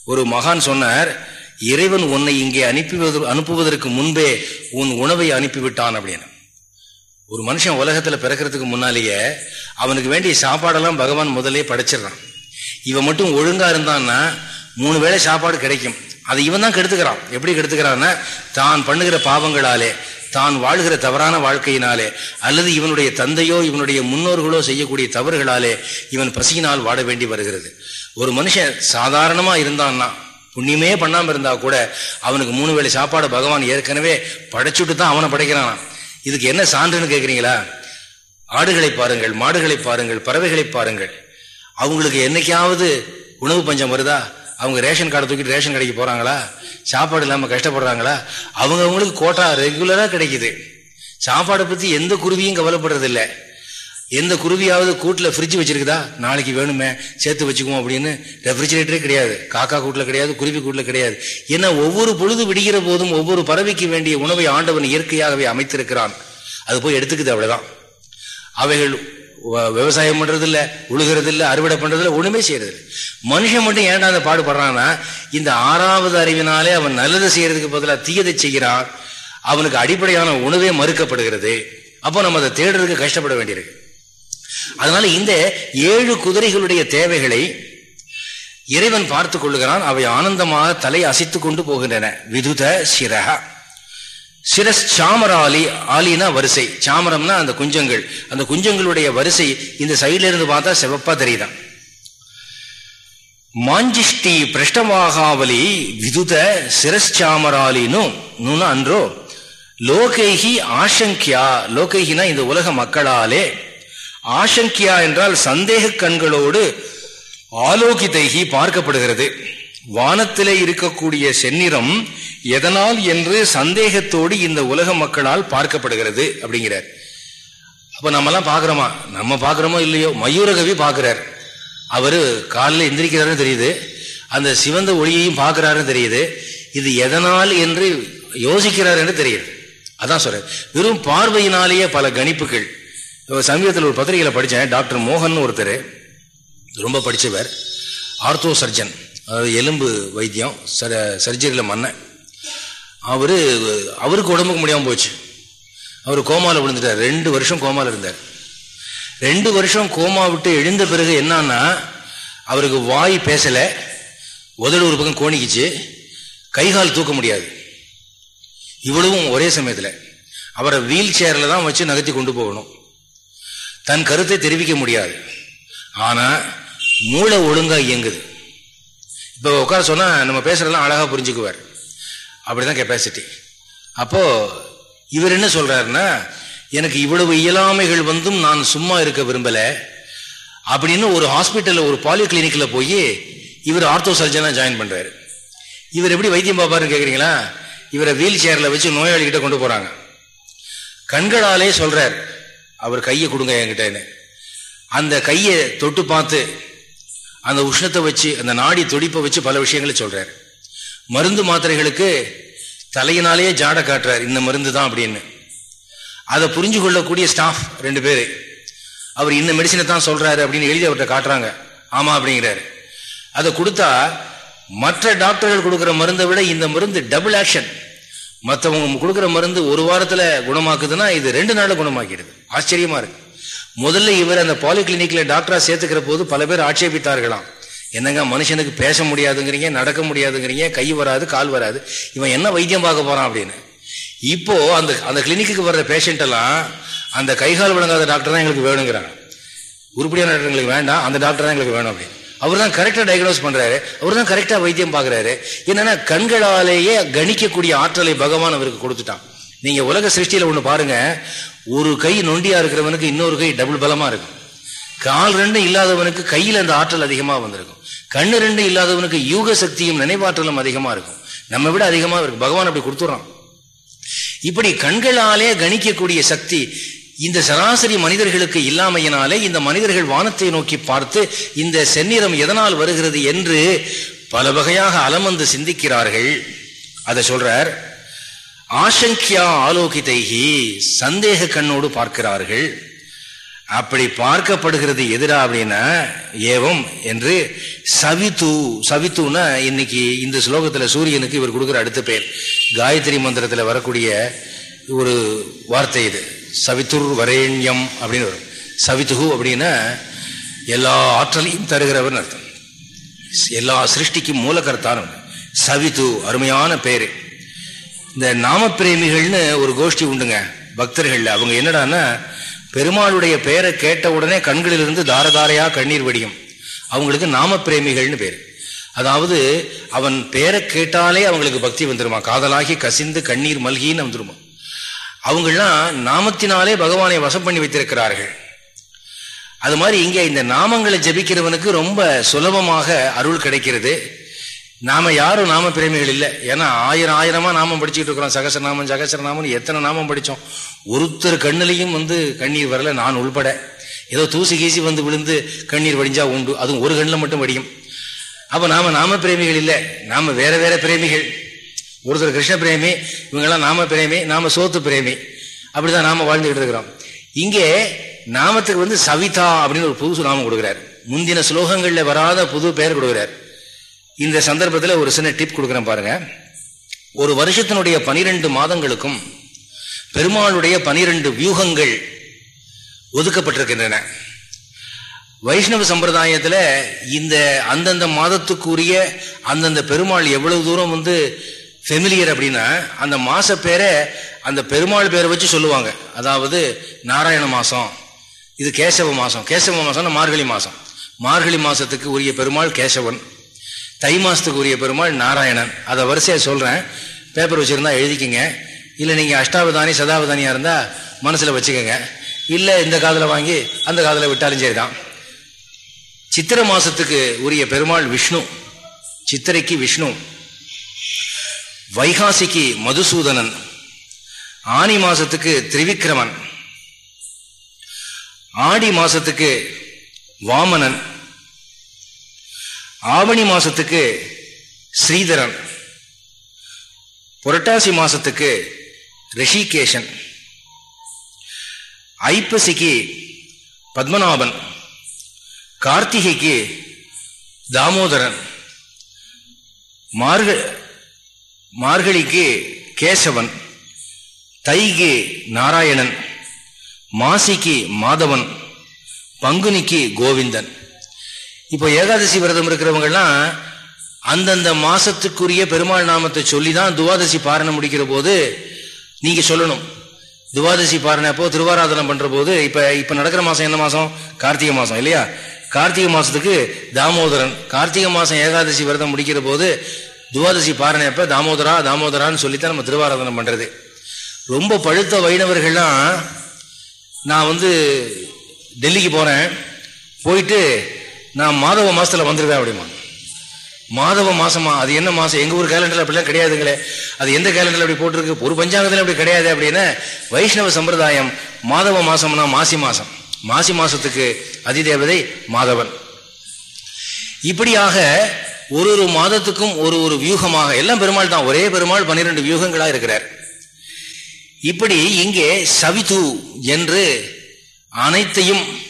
ஒரு மகான் சொன்னார் இறைவன் உன்னை இங்கே அனுப்பி அனுப்புவதற்கு முன்பே உன் உணவை அனுப்பிவிட்டான் அப்படின்னு. ஒரு மனுஷன் உலகத்துல பிறக்கிறதுக்கு முன்னாலேயே அவனுக்கு வேண்டிய சாப்பாடெல்லாம் பகவான் முதலே படைச்சிடுறான். இவன் மட்டும் ஒழுங்கா இருந்தான்னா மூணு வேளை சாப்பாடு கிடைக்கும். அதை இவன் தான் கெடுத்துக்கிறான். எப்படி கெடுத்துக்கிறான்னா தான் பண்ணுகிற பாவங்களாலே தான் வாழ்கிற தவறான வாழ்க்கையினாலே அல்லது இவனுடைய தந்தையோ இவனுடைய முன்னோர்களோ செய்யக்கூடிய தவறுகளாலே இவன் பசியினால் வாட வேண்டி வருகிறது. ஒரு மனுஷன் சாதாரணமா இருந்தான்னா புண்ணியமே பண்ணாமல் இருந்தா கூட அவனுக்கு மூணு வேளை சாப்பாடு பகவான் ஏற்கனவே படைச்சுட்டு தான் அவனை படைக்கிறான்? இதுக்கு என்ன சான்றுன்னு கேட்குறீங்களா ஆடுகளை பாருங்கள் மாடுகளை பாருங்கள் பறவைகளை பாருங்கள். அவங்களுக்கு என்னைக்காவது உணவு பஞ்சம் வருதா? அவங்க ரேஷன் கார்டை தூக்கிட்டு ரேஷன் கடைக்கு போறாங்களா? சாப்பாடு இல்லாம கஷ்டப்படுறாங்களா? அவங்க அவங்களுக்கு கோட்டா ரெகுலரா கிடைக்குது. சாப்பாடை பத்தி எந்த குருவியும் கவலைப்படுறதில்லை. எந்த குருவியாவது கூட்டில் ஃப்ரிட்ஜ் வச்சிருக்குதா? நாளைக்கு வேணுமே சேர்த்து வச்சுக்குவோம் அப்படின்னு ரெஃப்ரிஜிரேட்டரே கிடையாது. காக்கா கூட்டில் கிடையாது குருவி கூட்டில் கிடையாது. ஏன்னா ஒவ்வொரு பொழுது விடுகிற போதும் ஒவ்வொரு பறவைக்கு வேண்டிய உணவை ஆண்டவன் இயற்கையாகவே அமைத்திருக்கிறான். அது போய் எடுத்துக்குது அவ்வளவுதான். அவைகள் விவசாயம் பண்றது இல்ல உழுகிறது இல்ல அறுவடை பண்றது இல்ல ஒண்ணுமே செய்யறது மனுஷன் மட்டும் ஏன்டா அந்த பாடுபடுறான்னா இந்த ஆறாவது அறிவினாலே அவன் நல்லது செய்யறதுக்கு பதிலாக தீயதை செய்கிறான். அவனுக்கு அடிப்படையான உணவே மறுக்கப்படுகிறது. அப்போ நம்ம அதை தேடுறதுக்கு கஷ்டப்பட வேண்டியிருக்கு. அதனால இந்த ஏழு குதிரைகளுடைய தேவைகளை இறைவன் பார்த்து கொள்ளுகிறான். அவை ஆனந்தமாக தலை அசைத்து கொண்டு போகின்றன. விதுத சிரகா சிரஸ் சாமராலி ஆலினா வரிசை. சாமரம்னா அந்த குஞ்சங்கள். அந்த குஞ்சங்களுடைய வரிசை இந்த சைடுல இருந்து பார்த்தா சிவப்பா தெரியுதான் மாஞ்சிஷ்டி பிரஷ்டமாகாவலி விதுத சிரஸ்சாமராலினு நுன அன்றோ. லோகைகி ஆசங்கியா லோகைகினா இந்த உலக மக்களாலே. ஆசங்கியா என்றால் சந்தேக கண்களோடு ஆலோகிதைகி பார்க்கப்படுகிறது. வானத்திலே இருக்கக்கூடிய செந்நிறம் எதனால் என்று சந்தேகத்தோடு இந்த உலக மக்களால் பார்க்கப்படுகிறது அப்படிங்கிறார். அப்ப நம்மலாம் பாக்குறோமா நம்ம பாக்குறோமோ இல்லையோ? மயூரகவி பாக்குறார் அவரு காலில் எந்திரிக்கிறாருன்னு தெரியுது. அந்த சிவந்த ஒளியையும் பார்க்கிறாருன்னு தெரியுது. இது எதனால் என்று யோசிக்கிறார் என்று தெரியுது. அதான் சொல்றேன் வெறும் பார்வையினாலேயே பல கணிப்புகள். சமீபத்தில் ஒரு பத்திரிகையில படித்தேன் டாக்டர் மோகன் ஒருத்தர். ரொம்ப படிச்சவர். Ortho surgeon. அதாவது எலும்பு வைத்தியம் சர்ஜரியில் மன்னன் அவர் அவருக்கு உடம்புக்கு முடியாமல் போச்சு. அவர் கோமாவில் விழுந்துட்டார். ரெண்டு வருஷம் கோமாவில் இருந்தார். ரெண்டு வருஷம் கோமா விட்டு எழுந்த பிறகு என்னன்னா அவருக்கு வாய் பேசலை. உதடு ஒரு பக்கம் கோணிக்கிச்சு. கைகால் தூக்க முடியாது. இவ்வளவும் ஒரே சமயத்தில். அவரை வீல் சேரில் தான் வச்சு நகர்த்தி கொண்டு போகணும். தன் கருத்தை தெரிவிக்க முடியாது. ஆனால் மூளை ஒழுங்காக இயங்குது. இப்போ உட்கார சொன்னால் நம்ம பேசுறதெல்லாம் அழகாக புரிஞ்சுக்குவார். அப்படிதான் கெப்பாசிட்டி அப்போ இவர் என்ன சொல்கிறாருன்னா எனக்கு இவ்வளவு இயலாமைகள் வந்தும் நான் சும்மா இருக்க விரும்பலை. அப்படின்னு ஒரு ஹாஸ்பிட்டலில் ஒரு பாலியோ கிளினிக்கில் போய் இவர் ஆர்த்தோ சர்ஜனாக ஜாயின் பண்ணுறாரு இவர் எப்படி வைத்தியம் பார்ப்பாருன்னு கேட்குறீங்களா இவரை வீல் சேரில் வச்சு நோயாளிகிட்ட கொண்டு போகிறாங்க கண்களாலே சொல்கிறார் அவர் கையை கொடுங்க என்கிட்டன்னு. அந்த கையை தொட்டு பார்த்து அந்த உஷ்ணத்தை வச்சு அந்த நாடி துடிப்பை வச்சு பல விஷயங்களை சொல்றாரு. மருந்து மாத்திரைகளுக்கு தலையினாலேயே ஜாட காட்டுறார் இந்த மருந்து தான் அப்படின்னு. அதை புரிஞ்சு கொள்ளக்கூடிய ஸ்டாஃப் ரெண்டு பேரு. அவர் இந்த மெடிசனை தான் சொல்றாரு அப்படின்னு எழுதி அவர்கிட்ட காட்டுறாங்க. ஆமா அப்படிங்கிறாரு. அதை கொடுத்தா மற்ற டாக்டர்கள் கொடுக்குற மருந்தை விட இந்த மருந்து டபுள் ஆக்ஷன் மற்றவங்க கொடுக்குற மருந்து ஒரு வாரத்துல குணமாக்குதுன்னா இது ரெண்டு நாள்ல குணமாக்கிடுது. ஆச்சரியமா இருக்கு. முதல்ல இவர் அந்த பாலிகிளினிக்ல டாக்டரா சேர்த்துக்கிற போது பல பேர் ஆட்சேபித்தார்களாம். என்னங்க மனுஷனுக்கு பேச முடியாதுங்கிறீங்க நடக்க முடியாதுங்கிறீங்க கை வராது கால் வராது. இவன் என்ன வைத்தியம் பார்க்க போறான் அப்படின்னு? இப்போ அந்த அந்த கிளினிக்கு வர்ற பேஷண்ட் எல்லாம் அந்த கைகால் விளங்காத டாக்டர் தான் எங்களுக்கு வேணுங்கிறாங்க. உருப்படியான டாக்டர் எங்களுக்கு வேண்டாம் அந்த டாக்டர் தான் எங்களுக்கு வேணும் அப்படின்னு. அவர் தான் கரெக்டா டயக்னோஸ் பண்றாரு. அவர் தான் கரெக்டா வைத்தியம் பார்க்குறாரு. என்னன்னா கண்களாலேயே கணிக்கக்கூடிய ஆற்றலை பகவான் அவருக்கு கொடுத்துட்டான். நீங்க உலக சிருஷ்டியில ஒண்ணு பாருங்க ஒரு கை நொண்டியா இருக்கிறவனுக்கு இன்னொரு கை டபுள் பலமா இருக்கும். கால் ரெண்டும் இல்லாதவனுக்கு கையில் அந்த ஆற்றல் அதிகமா வந்திருக்கும். கண்ணு ரெண்டு இல்லாதவனுக்கு யூக சக்தியும் நினைவாற்றலும் அதிகமா இருக்கும். நம்ம விட அதிகமா இருக்கும் பகவான் அப்படி கொடுத்துறான் இப்படி கண்களாலே கணிக்கக்கூடிய சக்தி இந்த சராசரி மனிதர்களுக்கு இல்லாமையினாலே இந்த மனிதர்கள் வானத்தை நோக்கி பார்த்து இந்த செந்நிறம் எதனால் வருகிறது என்று பல வகையாக அலமந்து சிந்திக்கிறார்கள். அதை சொல்றார் ஆசங்கியா ஆலோகிதைகி சந்தேக கண்ணோடு பார்க்கிறார்கள். அப்படி பார்க்கப்படுகிறது எதிரா அப்படின்னா ஏவம் என்று சவித்து சவித்துனா இன்னைக்கு இந்த ஸ்லோகத்துல சூரியனுக்கு இவர் கொடுக்குற அடுத்த பேர். காயத்ரி மந்திரத்துல வரக்கூடிய ஒரு வார்த்தை இது. சவித்துர் வரேண்யம் அப்படின்னு வரும். சவித்துகு அப்படின்னா எல்லா ஆற்றலையும் தருகிறவர்னு அர்த்தம். எல்லா சிருஷ்டிக்கும் மூலக்கர்த்தான சவித்து அருமையான பேரு. இந்த நாமப்பிரேமிகள்னு ஒரு கோஷ்டி உண்டுங்க பக்தர்கள் அவங்க என்னடான்னா பெருமாளுடைய பெயரை கேட்ட உடனே கண்களிலிருந்து தாரதாரையா கண்ணீர் வடியும். அவங்களுக்கு நாம பிரேமிகள்னு பேர். அதாவது அவன் பேரை கேட்டாலே அவங்களுக்கு பக்தி வந்துருமா? காதலாகி கசிந்து கண்ணீர் மல்கின்னு வந்துருமா? அவங்கெல்லாம் நாமத்தினாலே பகவானை வசம் பண்ணி வைத்திருக்கிறார்கள். அது மாதிரி இங்கே இந்த நாமங்களை ஜபிக்கிறவனுக்கு ரொம்ப சுலபமாக அருள் கிடைக்கிறது. நாம யாரும் நாம பிரேமிகள் இல்லை. ஏன்னா ஆயிரம் ஆயிரமா நாமம் படிச்சுட்டு இருக்கிறோம். சகசரநாமம் சகசரநாமம் எத்தனை நாமம் படித்தோம் ஒருத்தர் கண்ணிலையும் வந்து கண்ணீர் வரல நான் உள்பட. ஏதோ தூசி கீசி வந்து விழுந்து கண்ணீர் வடிஞ்சா உண்டு. அதுவும் ஒரு கண்ணில் மட்டும் வடியும். அப்போ நாம நாம பிரேமிகள் இல்லை. நாம வேற வேற பிரேமிகள். ஒருத்தர் கிருஷ்ண பிரேமி இவங்கெல்லாம் நாம பிரேமி நாம சோத்து பிரேமி. அப்படிதான் நாம வாழ்ந்துகிட்டு இருக்கிறோம். இங்கே நாமத்துக்கு வந்து சவிதா அப்படின்னு ஒரு புதுசு நாமம் கொடுக்குறாரு. முந்தின ஸ்லோகங்களில் வராத புது பெயர் கொடுக்குறாரு. இந்த சந்தர்ப்பத்தில் ஒரு சின்ன டிப் கொடுக்குறேன் பாருங்க. ஒரு வருஷத்தினுடைய பனிரெண்டு மாதங்களுக்கும் பெருமாளுடைய பனிரெண்டு வியூகங்கள் ஒதுக்கப்பட்டிருக்கின்றன. வைஷ்ணவ சம்பிரதாயத்தில் இந்த அந்தந்த மாதத்துக்குரிய அந்தந்த பெருமாள் எவ்வளவு தூரம் வந்து ஃபெமிலியர் அப்படின்னா அந்த மாச பேரை அந்த பெருமாள் பேரை வச்சு சொல்லுவாங்க. அதாவது நாராயண மாசம் இது கேசவ மாசம். கேசவ மாசம்னா மார்கழி மாசம். மார்கழி மாசத்துக்கு உரிய பெருமாள் கேசவன். தை மாசத்துக்கு உரிய பெருமாள் நாராயணன். அதை வரிசையை சொல்கிறேன் பேப்பர் வச்சுருந்தா எழுதிக்கிங்க. இல்லை நீங்கள் அஷ்டாவதானி சதாவதானியாக இருந்தால் மனசில் வச்சுக்கோங்க. இல்லை இந்த காதில் வாங்கி அந்த காதில் விட்டாலும் சரிதான். சித்திர மாதத்துக்கு உரிய பெருமாள் விஷ்ணு. சித்திரைக்கு விஷ்ணு. வைகாசிக்கு மதுசூதனன். ஆனி மாசத்துக்கு திரிவிக்ரமன். ஆடி மாசத்துக்கு வாமனன். ஆவணி மாசத்துக்கு ஸ்ரீதரன் புரட்டாசி மாசத்துக்கு ரிஷிகேஷன் ஐப்பசிக்கு பத்மநாபன் கார்த்திகைக்கு தாமோதரன் மார்க மார்கழிக்கு கேசவன் தைக்கு நாராயணன் மாசிக்கு மாதவன் பங்குனிக்கு கோவிந்தன். இப்போ ஏகாதசி விரதம் இருக்கிறவங்கலாம் அந்தந்த மாசத்துக்குரிய பெருமாள் நாமத்தை சொல்லி தான் துவாதசி பாரணம் முடிக்கிற போது நீங்க சொல்லணும். துவாதசி பாரணை அப்போ திருவாராதனம் பண்ற போது இப்ப இப்ப நடக்கிற மாசம் என்ன மாசம்? கார்த்திகை மாசம் இல்லையா? கார்த்திகை மாசத்துக்கு தாமோதரன் கார்த்திகை மாசம் ஏகாதசி விரதம் முடிக்கிற போது துவாதசி பாரணை அப்ப தாமோதரா தாமோதரான்னு சொல்லித்தான் நம்ம திருவாராதனம் பண்றது. ரொம்ப பழுத்த வைணவர்கள்லாம் நான் வந்து டெல்லிக்கு போறேன். போயிட்டு நான் மாதவ மாசத்துல வந்துருவேன் அப்படிமா. மாதவ மாசமா அது என்ன மாசம்? எங்க ஊர் கேலண்டர்ல அப்படிலாம் கிடையாதுங்களே. அது எந்த கேலண்டர்ல அப்படி போட்டிருக்கு? ஒரு பஞ்சாங்கத்துல அப்படி கிடையாது அப்படின்னா வைஷ்ணவ சம்பிரதாயம் மாதவ மாசம்னா மாசி மாசம். மாசி மாசத்துக்கு அதிதேவதை மாதவன். இப்படியாக ஒரு ஒரு மாதத்துக்கும் ஒரு ஒரு வியூகமாக எல்லாம் பெருமாள் தான் ஒரே பெருமாள் பன்னிரெண்டு வியூகங்களா இருக்கிறார். இப்படி இங்கே சவிது என்று அனைத்தையும்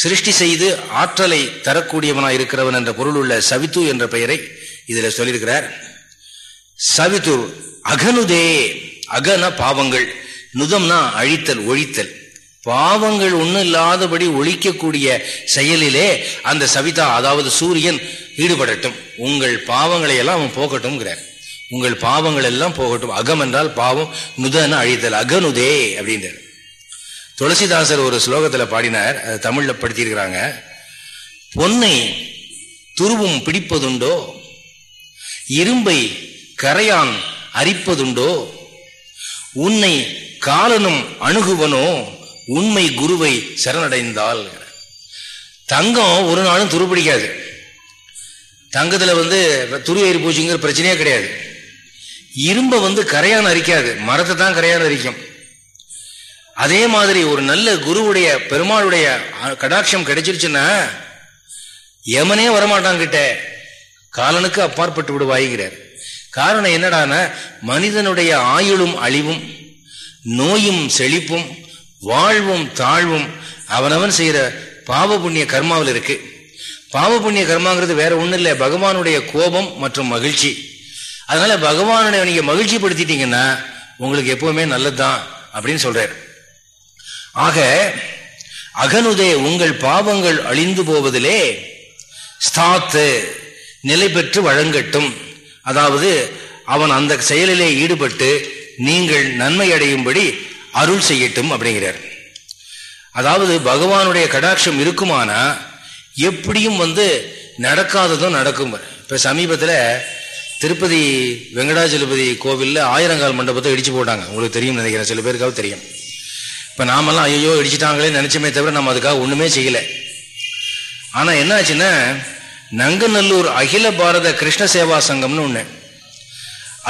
சிருஷ்டி செய்து ஆற்றலை தரக்கூடியவனாய் இருக்கிறவன் என்ற பொருள் உள்ள சவித்து என்ற பெயரை இதுல சொல்லியிருக்கிறார். சவித்துர் அகனுதே அகன பாவங்கள். நுதம்னா அழித்தல் ஒழித்தல். பாவங்கள் ஒன்றும் இல்லாதபடி ஒழிக்கக்கூடிய செயலிலே அந்த சவிதா அதாவது சூரியன் ஈடுபடட்டும். உங்கள் பாவங்களை எல்லாம் அவன் போகட்டும்ங்கிறார். உங்கள் பாவங்கள் எல்லாம் போகட்டும். அகம் என்றால் பாவம் நுதன அழித்தல். அகனுதே அப்படின்றார். துளசிதாசர் ஒரு ஸ்லோகத்தில் பாடினார் அது தமிழில் படுத்தியிருக்கிறாங்க. பொன்னை துருவும் பிடிப்பதுண்டோ இரும்பை கரையான் அரிப்பதுண்டோ உன்னை காலனும் அணுகுவனோ உண்மை குருவை சரணடைந்தால் தங்கம் ஒரு நாளும் துருப்பிடிக்காது தங்கத்தில் வந்து துரு ஏறி பூச்சிங்கிற பிரச்சனையே கிடையாது. இரும்பை வந்து கரையான் அரிக்காது. மரத்தை தான் கரையான் அரிக்கும். அதே மாதிரி ஒரு நல்ல குருவுடைய பெருமாளுடைய கடாட்சம் கிடைச்சிருச்சுன்னா யமனே வரமாட்டான் கிட்ட காலனுக்கு அப்பாற்பட்டு விடுவாய்கிறார். காரணம் என்னடான மனிதனுடைய ஆயுளும் அழிவும் நோயும் செழிப்பும் வாழ்வும் தாழ்வும் அவனவன் செய்கிற பாவ புண்ணிய கர்மாவில் இருக்கு. பாவ புண்ணிய கர்மாங்கிறது வேற ஒன்றும் இல்லை பகவானுடைய கோபம் மற்றும் மகிழ்ச்சி. அதனால பகவானுடைய நீங்கள் மகிழ்ச்சி படுத்திட்டீங்கன்னா உங்களுக்கு எப்பவுமே நல்லதுதான் அப்படின்னு சொல்றாரு. ஆக அகனுதே உங்கள் பாவங்கள் அழிந்து போவதிலே ஸ்தாத்து நிலை பெற்று வழங்கட்டும். அதாவது அவன் அந்த செயலிலே ஈடுபட்டு நீங்கள் நன்மை அடையும்படி அருள் செய்யட்டும் அப்படிங்கிறார். அதாவது பகவானுடைய கடாட்சம் இருக்குமானா எப்படியும் வந்து நடக்காததும் நடக்கும். இப்போ சமீபத்தில் திருப்பதி வெங்கடாஜலபதி கோவிலில் ஆயிரங்கால் மண்டபத்தை இடிச்சு போட்டாங்க. உங்களுக்கு தெரியும் நினைக்கிறேன். சில பேருக்காவது தெரியும். இப்போ நாமெல்லாம் ஐயோ இடிச்சிட்டாங்களே நினச்சமே தவிர நம்ம அதுக்காக ஒன்றுமே செய்யலை. ஆனால் என்ன ஆச்சுன்னா நங்கநல்லூர் அகில பாரத கிருஷ்ண சேவா சங்கம்னு ஒன்று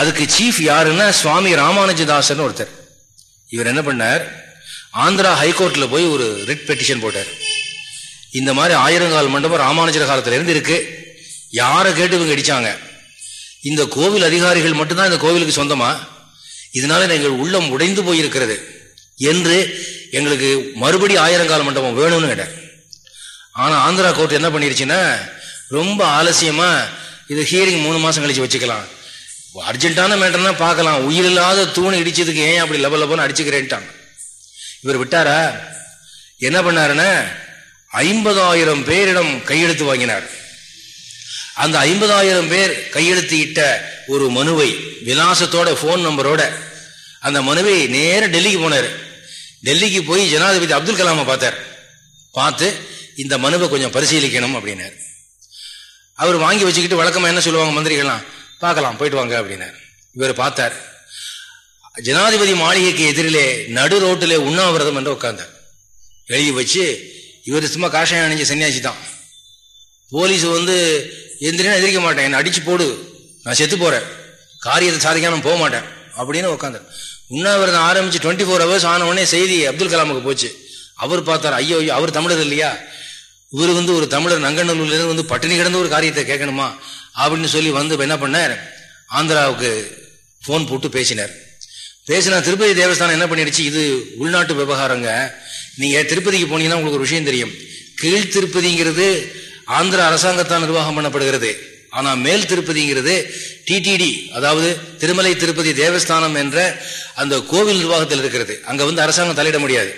அதுக்கு சீஃப் யாருன்னா சுவாமி ராமானுஜதாசன் ஒருத்தர். இவர் என்ன பண்ணார்? ஆந்திரா ஹைகோர்ட்டில் போய் ஒரு ரிட் பெட்டிஷன் போட்டார். இந்த மாதிரி ஆயிரங்கால் மண்டபம் ராமானுஜர காலத்திலேருந்து இருக்கு. யாரை கேட்டு இவங்க அடித்தாங்க இந்த கோவில் அதிகாரிகள் மட்டும்தான் இந்த கோவிலுக்கு சொந்தமா? இதனால எங்கள் உள்ளம் உடைந்து போயிருக்கிறது. என்று எங்களுக்கு மறுபடி ஆயிரங்கால மண்டபம் வேணும்னு கேட்டார். ஆனால் ஆந்திரா கோர்ட் என்ன பண்ணிருச்சுன்னா ரொம்ப ஆலசியமாக இது ஹியரிங் மூணு மாதம் கழிச்சு வச்சுக்கலாம். அர்ஜென்ட்டான மேட்டர்னா பார்க்கலாம். உயிரில்லாத தூண் இடிச்சதுக்கு ஏன் அப்படி லெவல் லெவல் அடிச்சுக்கிறேன்ட்டாங்க. இவர் விட்டாரா? என்ன பண்ணாருன்னா ஐம்பதாயிரம் பேரிடம் கையெழுத்து வாங்கினார். அந்த ஐம்பதாயிரம் பேர் கையெழுத்து இட்ட ஒரு மனுவை விலாசத்தோட போன் நம்பரோட அந்த மனுவை நேர டெல்லிக்கு போனார். டெல்லிக்கு போய் ஜனாதிபதி அப்துல் கலாமை பார்த்தார். பார்த்து இந்த மனுவை கொஞ்சம் பரிசீலிக்கணும் அப்படின்னார். அவர் வாங்கி வச்சுக்கிட்டு வழக்கமாக என்ன சொல்லுவாங்க மந்திரிகள்லாம்? பார்க்கலாம் போயிட்டு வாங்க அப்படின்னார். இவர் பார்த்தார். ஜனாதிபதி மாளிகைக்கு எதிரிலே நடு ரோட்டிலே உண்ணாவிரதம் என்று உட்கார்ந்தார். எழுதி வச்சு இவர் சும்மா காஷாயம் அணிஞ்ச சன்னியாசி தான். போலீஸ் வந்து எந்திரினா எதிரிக்க மாட்டேன் என்னை அடிச்சு போடு நான் செத்து போறேன். காரியத்தை சாதிக்காம போக மாட்டேன் அப்படின்னு உட்காந்தார் உண்ணாவிரதம் ஆரம்பிச்சு டுவெண்ட்டி ஃபோர் ஹவர்ஸ் ஆன உடனே செய்தி அப்துல் கலாமுக்கு போச்சு. அவர் பார்த்தார் ஐயோ ஐயோ அவர் தமிழர் இல்லையா? இவர் வந்து ஒரு தமிழர் நங்கநல்லூர்லேருந்து வந்து பட்டினி கிடந்த ஒரு காரியத்தை கேட்கணுமா? அப்படின்னு சொல்லி வந்து என்ன பண்ணார்? ஆந்திராவுக்கு ஃபோன் போட்டு பேசினார். பேசினா திருப்பதி தேவஸ்தானம் என்ன பண்ணிடுச்சு? இது உள்நாட்டு விவகாரங்க. நீங்கள் திருப்பதிக்கு போனீங்கன்னா உங்களுக்கு ஒரு விஷயம் தெரியும். கீழ் திருப்பதிங்கிறது ஆந்திர அரசாங்கத்தால் நிர்வாகம் பண்ணப்படுகிறது. ஆனா மேல் திருப்பதிங்கிறது டிடிடி அதாவது திருமலை திருப்பதி தேவஸ்தானம் என்ற அந்த கோவில் நிர்வாகத்தில் இருக்கிறது. அங்க வந்து அரசாங்கம் தலையிட முடியாது.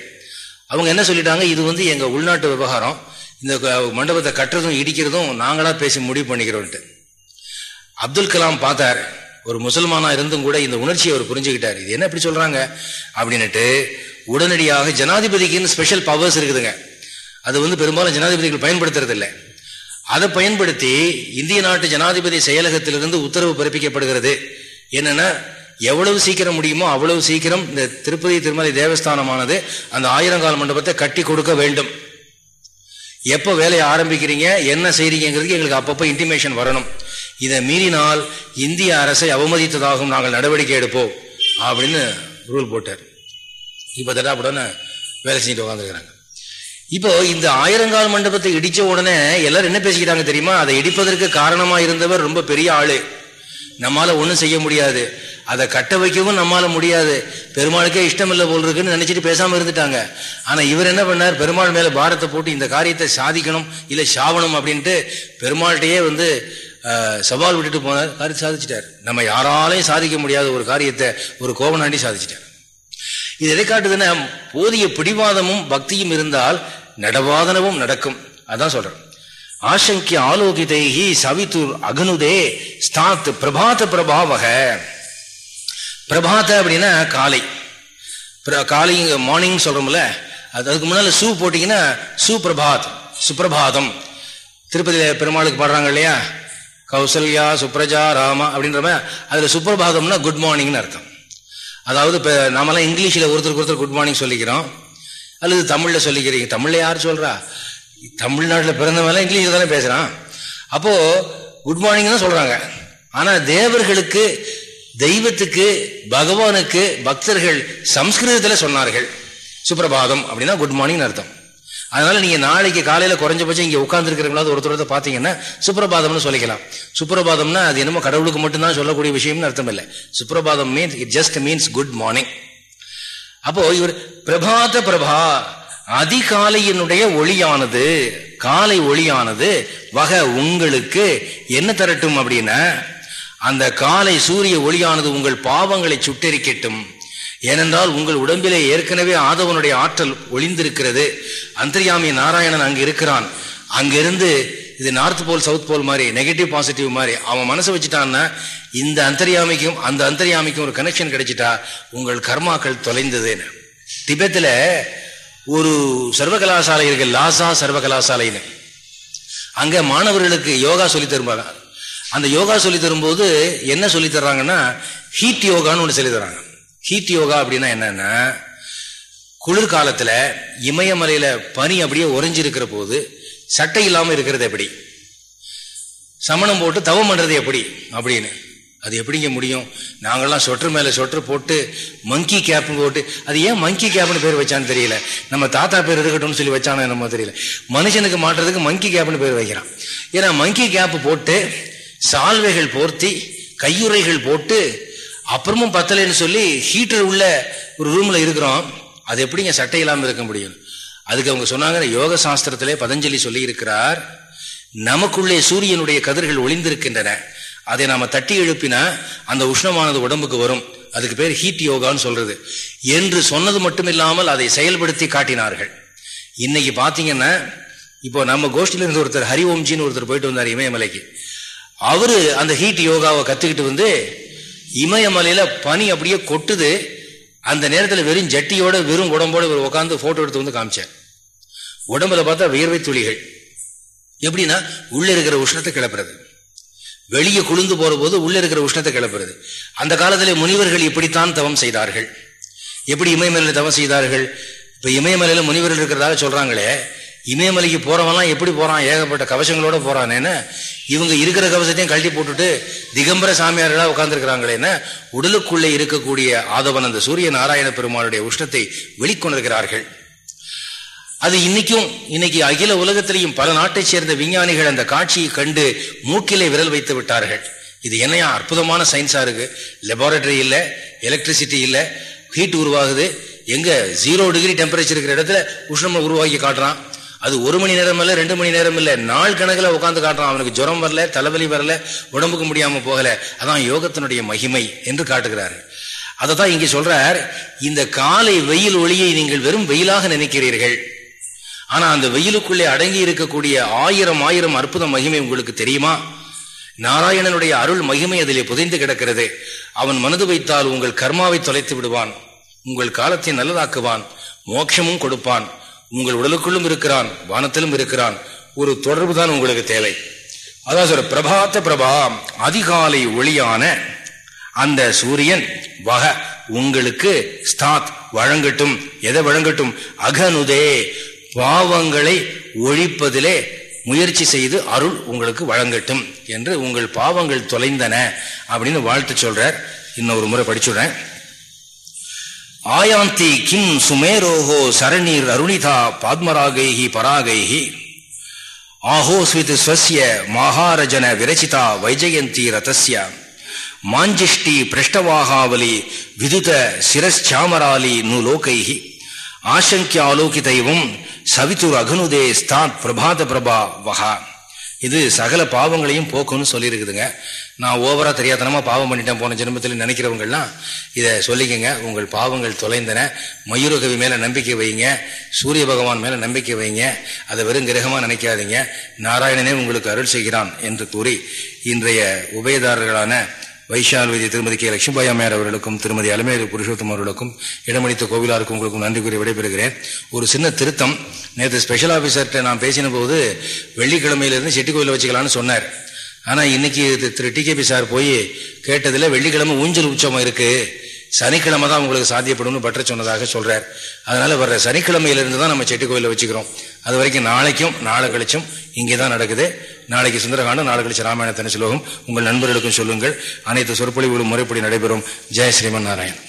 அவங்க என்ன சொல்லிட்டாங்க? இது வந்து எங்க உள்நாட்டு விவகாரம். இந்த மண்டபத்தை கட்டுறதும் இடிக்கிறதும் நாங்களா பேசி முடிவு பண்ணிக்கிறோம்ட்டு அப்துல் கலாம் பார்த்தார். ஒரு முசல்மானா இருந்தும் கூட இந்த உணர்ச்சியை அவர் புரிஞ்சுக்கிட்டார். இது என்ன இப்படி சொல்றாங்க? அப்படின்னுட்டு உடனடியாக ஜனாதிபதிக்குன்னு ஸ்பெஷல் பவர்ஸ் இருக்குதுங்க. அது வந்து பெரும்பாலும் ஜனாதிபதிகள் பயன்படுத்துறது இல்லை அதை பயன்படுத்தி இந்திய நாட்டு ஜனாதிபதி செயலகத்திலிருந்து உத்தரவு பிறப்பிக்கப்படுகிறது. என்னன்னா எவ்வளவு சீக்கிரம் முடியுமோ அவ்வளவு சீக்கிரம் இந்த திருப்பதி திருமலை தேவஸ்தானமானது அந்த ஆயிரங்கால மண்டபத்தை கட்டி கொடுக்க வேண்டும். எப்போ வேலையை ஆரம்பிக்கிறீங்க என்ன செய்றீங்கிறதுக்கு எங்களுக்கு அப்பப்போ இன்டிமேஷன் வரணும். இதை மீறினால் இந்திய அரசை அவமதித்ததாகவும் நாங்கள் நடவடிக்கை எடுப்போம் அப்படின்னு ரூல் போட்டார். இப்போ தடாப்புடனே வேலை செஞ்சுட்டு உட்காந்துருக்கிறாங்க இப்போ இந்த ஆயிரங்கால் மண்டபத்தை இடிச்ச உடனே எல்லாரும் என்ன பேசிக்கிறாங்க தெரியுமா? அதை இடிப்பதற்கு காரணமா இருந்தவர் ரொம்ப பெரிய ஆளு. நம்மால ஒன்றும் செய்ய முடியாது. அதை கட்ட வைக்கவும் நம்மால முடியாது. பெருமாளுக்கே இஷ்டம் இல்லை போல் இருக்குன்னு நினைச்சிட்டு பேசாம இருந்துட்டாங்க. ஆனா இவர் என்ன பண்ணார்? பெருமாள் மேல பாரத்தை போட்டு இந்த காரியத்தை சாதிக்கணும் இல்ல சாவணும் அப்படின்ட்டு பெருமாள்கிட்டயே வந்து சவால் விட்டுட்டு போனார். காரியம் சாதிச்சிட்டார். நம்ம யாராலையும் சாதிக்க முடியாத ஒரு காரியத்தை ஒரு கோவனாண்டி சாதிச்சிட்டார். இது எதை காட்டுதுன்னா போதிய பிடிவாதமும் பக்தியும் இருந்தால் நடவாதனவும் நடக்கும். அதான் சொல்றேன். ஆசங்கிய ஆலோகிதைஹி சவித்துர் அகனுதே ஸ்தாத் பிரபாத பிரபாவக. பிரபாத அப்படின்னா காலை. காலை மார்னிங் சொல்றோம்ல அதுக்கு முன்னால சூ போட்டீங்கன்னா சுபிரபாத் சுப்பிரபாதம் திருப்பதி பெருமாளுக்கு பாடுறாங்க இல்லையா? கௌசல்யா சுப்ரஜா ராமா அப்படின்ற அதுல சுப்பிரபாதம்னா குட் மார்னிங்னு அர்த்தம். அதாவது இப்போ நாமெல்லாம் இங்கிலீஷில் ஒருத்தருக்கு ஒருத்தர் குட் மார்னிங் சொல்லிக்கிறோம். அல்லது தமிழில் சொல்லிக்கிறீங்க. தமிழில் யார் சொல்கிறா தமிழ்நாட்டில் பிறந்தவெல்லாம் இங்கிலீஷில் தானே பேசுகிறான் அப்போது குட் மார்னிங் தான் சொல்கிறாங்க ஆனால் தேவர்களுக்கு தெய்வத்துக்கு பகவானுக்கு பக்தர்கள் சம்ஸ்கிருதத்தில் சொன்னார்கள். சுப்பிரபாதம் அப்படின்னா குட் மார்னிங் அர்த்தம். அதனால நீங்க நாளைக்கு காலையில குறைஞ்சபட்சம் இங்க உட்கார்ந்து இருக்கிறவங்களாவது ஒருத்தர் பாத்தீங்கன்னா சுப்பிரபாதம்னு சொல்லிக்கலாம். சுப்பிரபாதம்னா அது என்னமோ கடவுளுக்கு மட்டும்தான் சொல்லக்கூடிய விஷயம்னு அர்த்தம் இல்லை. Suprabhatam means it just means good morning அப்போ இவர் பிரபாத பிரபா அதிகாலையினுடைய ஒளியானது காலை ஒளியானது வகை உங்களுக்கு என்ன தரட்டும் அப்படின்னா அந்த காலை சூரிய ஒளியானது உங்கள் பாவங்களை சுட்டெரிக்கட்டும். ஏனென்றால் உங்கள் உடம்பிலே ஏற்கனவே ஆதவனுடைய ஆற்றல் ஒளிந்திருக்கிறது. அந்தர்யாமி நாராயணன் அங்கு இருக்கிறான். அங்கிருந்து இது நார்த் போல் சவுத் போல் மாதிரி நெகட்டிவ் பாசிட்டிவ் மாதிரி அவன் மனசை வச்சுட்டான்னா இந்த அந்தர்யாமிக்கும் அந்த அந்தர்யாமிக்கும் ஒரு கனெக்ஷன் கிடைச்சிட்டா உங்கள் கர்மாக்கள் தொலைந்ததுன்னு. திபெத்தில் ஒரு சர்வகலாசாலை இருக்கு லாசா சர்வகலாசாலைன்னு. அங்கே மாணவர்களுக்கு யோகா சொல்லி தருவாங்க அந்த யோகா சொல்லி தரும்போது என்ன சொல்லி தர்றாங்கன்னா ஹீட் யோகான்னு ஒன்று சொல்லி தர்றாங்க. ஹீத் யோகா அப்படின்னா என்னன்னா குளிர்காலத்துல இமயமலையில பனி அப்படியே உறைஞ்சிருக்கிற போது சட்டை இல்லாம இருக்கிறது எப்படி? சமணம் போட்டு தவம் பண்றது எப்படி? அப்படின்னு. அது எப்படிங்க முடியும்? நாங்கள்லாம் சொட்டர் மேலே சொட்டர் போட்டு மங்கி கேப்னு போட்டு அது ஏன் மங்கி கேப்னு பேர் வச்சான்னு தெரியல. நம்ம தாத்தா பேர் இருக்கட்டும்னு சொல்லி வச்சானோ என்னமோ தெரியல. மனுஷனுக்கு மாட்டுறதுக்கு மங்கி கேப்னு பேர் வைக்கிறான். ஏன்னா மங்கி கேப் போட்டு சால்வைகள் போர்த்தி கையுறைகள் போட்டு அப்புறமும் பத்தலைன்னு சொல்லி ஹீட்டர் உள்ள ஒரு ரூம்ல இருக்கிறோம். அது எப்படிங்க சட்டை இல்லாமல் இருக்க முடியும்? அதுக்கு அவங்க சொன்னாங்க யோக சாஸ்திரத்திலே பதஞ்சலி சொல்லி இருக்கிறார் நமக்குள்ளே சூரியனுடைய கதிர்கள் ஒளிந்திருக்கின்றன. அதை நாம தட்டி எழுப்பினா அந்த உஷ்ணமானது உடம்புக்கு வரும். அதுக்கு பேர் ஹீட் யோகான்னு சொல்றது. என்று சொன்னது மட்டும் இல்லாமல் அதை செயல்படுத்தி காட்டினார்கள். இன்னைக்கு பாத்தீங்கன்னா இப்போ நம்ம கோஷ்டில இருந்து ஒருத்தர் ஹரிஓம்ஜின்னு ஒருத்தர் போயிட்டு வந்தார் இமயமலைக்கு. அவரு அந்த ஹீட் யோகாவை கத்துக்கிட்டு வந்து இமயமலையில பனி அப்படியே கொட்டுது. அந்த நேரத்தில் வெறும் ஜட்டியோட வெறும் உடம்போட உட்காந்து போட்டோ எடுத்து வந்து காமிச்சார். உடம்புல பார்த்தா வியர்வை துளிகள். எப்படின்னா உள்ள இருக்கிற உஷ்ணத்தை கிளப்புறது. வெளியே குளிந்து போற போது உள்ள இருக்கிற உஷ்ணத்தை கிளப்புறது. அந்த காலத்திலே முனிவர்கள் இப்படித்தான் தவம் செய்தார்கள். எப்படி இமயமலையில தவம் செய்தார்கள்? இப்ப இமயமலையில முனிவர்கள் இருக்கிறதாக சொல்றாங்களே இமயமலைக்கு போறவன்லாம் எப்படி போறான்? ஏகப்பட்ட கவசங்களோட போறானேன்னு இவங்க இருக்கிற கவசத்தையும் கழட்டி போட்டுட்டு திகம்பர சாமியார்களா உட்கார்ந்துருக்கிறாங்களேன்னா உடலுக்குள்ளே இருக்கக்கூடிய ஆதவன் அந்த சூரிய நாராயண பெருமானுடைய உஷ்ணத்தை வெளிக்கொண்டிருக்கிறார்கள் அது இன்னைக்கும் இன்னைக்கு அகில உலகத்திலையும் பல நாட்டை சேர்ந்த விஞ்ஞானிகள் அந்த காட்சியை கண்டு மூக்கிலே விரல் வைத்து விட்டார்கள். இது என்னையா அற்புதமான சயின்ஸா இருக்கு? லெபார்டரி இல்லை எலக்ட்ரிசிட்டி இல்லை ஹீட் உருவாகுது. எங்க ஜீரோ டிகிரி டெம்பரேச்சர் இருக்கிற இடத்துல உஷ்ணம் உருவாக்கி காட்டுறான். அது ஒரு மணி நேரம் இல்லை ரெண்டு மணி நேரம் இல்லை. நாள் கணக்கில் உட்காந்து காட்டுறான். அவனுக்கு ஜுரம் வரல தலைவலி வரல உடம்புக்கு முடியாமல் போகல. அதான் யோகத்தினுடைய மகிமை என்று காட்டுகிறாரு. அதை தான் இங்கே சொல்றார் இந்த காலை வெயில் ஒளியை நீங்கள் வெறும் வெயிலாக நினைக்கிறீர்கள். ஆனா அந்த வெயிலுக்குள்ளே அடங்கி இருக்கக்கூடிய ஆயிரம் ஆயிரம் அற்புத மகிமை உங்களுக்கு தெரியுமா? நாராயணனுடைய அருள் மகிமை அதிலே புதைந்து கிடக்கிறது. அவன் மனது வைத்தால் உங்கள் கர்மாவை தொலைத்து விடுவான். உங்கள் காலத்தை நல்லதாக்குவான். மோட்சமும் கொடுப்பான். உங்கள் உடலுக்குள்ளும் இருக்கிறான் வானத்திலும் இருக்கிறான். ஒரு தொடர்பு தான் உங்களுக்கு தேவை. அதான் சொல்ற பிரபாத்த பிரபா அதிகாலை ஒளியான அந்த சூரியன் வக உங்களுக்கு ஸ்தாத் வழங்கட்டும். எதை வழங்கட்டும்? அகனுதே பாவங்களை ஒழிப்பதிலே முயற்சி செய்து அருள் உங்களுக்கு வழங்கட்டும் என்று உங்கள் பாவங்கள் தொலைந்தன அப்படின்னு வாழ்த்து சொல்றார். இன்னொரு முறை படிச்சுடுறேன். ஆயாந்தி கிம் சுமேரோஹோ சரணீர் அருணிதா பாத்மராகைஹி பராகைஹி. ஆஹோஸ்வித் ஸ்வசிய மகாரஜன விரச்சிதா வைஜயந்தி ரதஸ்ய. மாஞ்சிஷ்டி பிரஷ்டவாகாவலி விதுத சிரஸ்சாமராலி நுலோகைஹி ஆசங்கியாலோகிதைவும் சவித்துர் அகனுதே ஸ்தாத் பிரபாத பிரபா வகா இது சகல பாவங்களையும் போக்கும்னு சொல்லியிருக்குதுங்க. நான் ஓவரா தெரியாதனமா பாவம் பண்ணிட்டேன் போன ஜென்மத்தில் நினைக்கிறவங்கலாம் இதை சொல்லிக்கங்க. உங்கள் பாவங்கள் தொலைந்தன. மயூரகவி மேல நம்பிக்கை வைங்க. சூரிய பகவான் மேல நம்பிக்கை வைங்க. அதை வெறும் கிரகமா நினைக்காதீங்க. நாராயணனே உங்களுக்கு அருள் செய்கிறான் என்று கூறி இன்றைய உபயதாரர்களான வைஷால்வதி திருமதி கே. லட்சுமிபாய் அம்மையார் அவர்களுக்கும் திருமதி அலமேலு புருஷோத்தம் அவர்களுக்கும் இடமளித்த கோவிலாருக்கும் உங்களுக்கும் நன்றி கூறி விடைபெறுகிறேன். ஒரு சின்ன திருத்தம். நேற்று ஸ்பெஷல் ஆஃபீஸர்கிட்ட நான் பேசின போது வெள்ளிக்கிழமையிலிருந்து செட்டி கோயிலில் வச்சுக்கலான்னு சொன்னார். ஆனால் இன்னைக்கு திரு டிகேபி சார் போய் கேட்டதில் வெள்ளிக்கிழமை ஊஞ்சல் உற்சவம் இருக்குது சனிக்கிழமை தான் உங்களுக்கு சாத்தியப்படும்னு பற்ற சொன்னதாக சொல்றார். அதனால வர்ற சனிக்கிழமையிலிருந்து தான் நம்ம செட்டி கோயிலில் வச்சுக்கிறோம். அது வரைக்கும் நாளைக்கும் நாளை கழிச்சும் இங்கே தான் நடக்குது. நாளைக்கு சுந்தரகாண்டம் நாளை கழிச்சு ராமாயணத்தன ஸ்லோகம் உங்கள் நண்பர்களுக்கும் சொல்லுங்கள். அனைத்து சொற்பொழிவுகளும் முறைப்படி நடைபெறும். ஜெய் ஸ்ரீமன் நாராயணன்.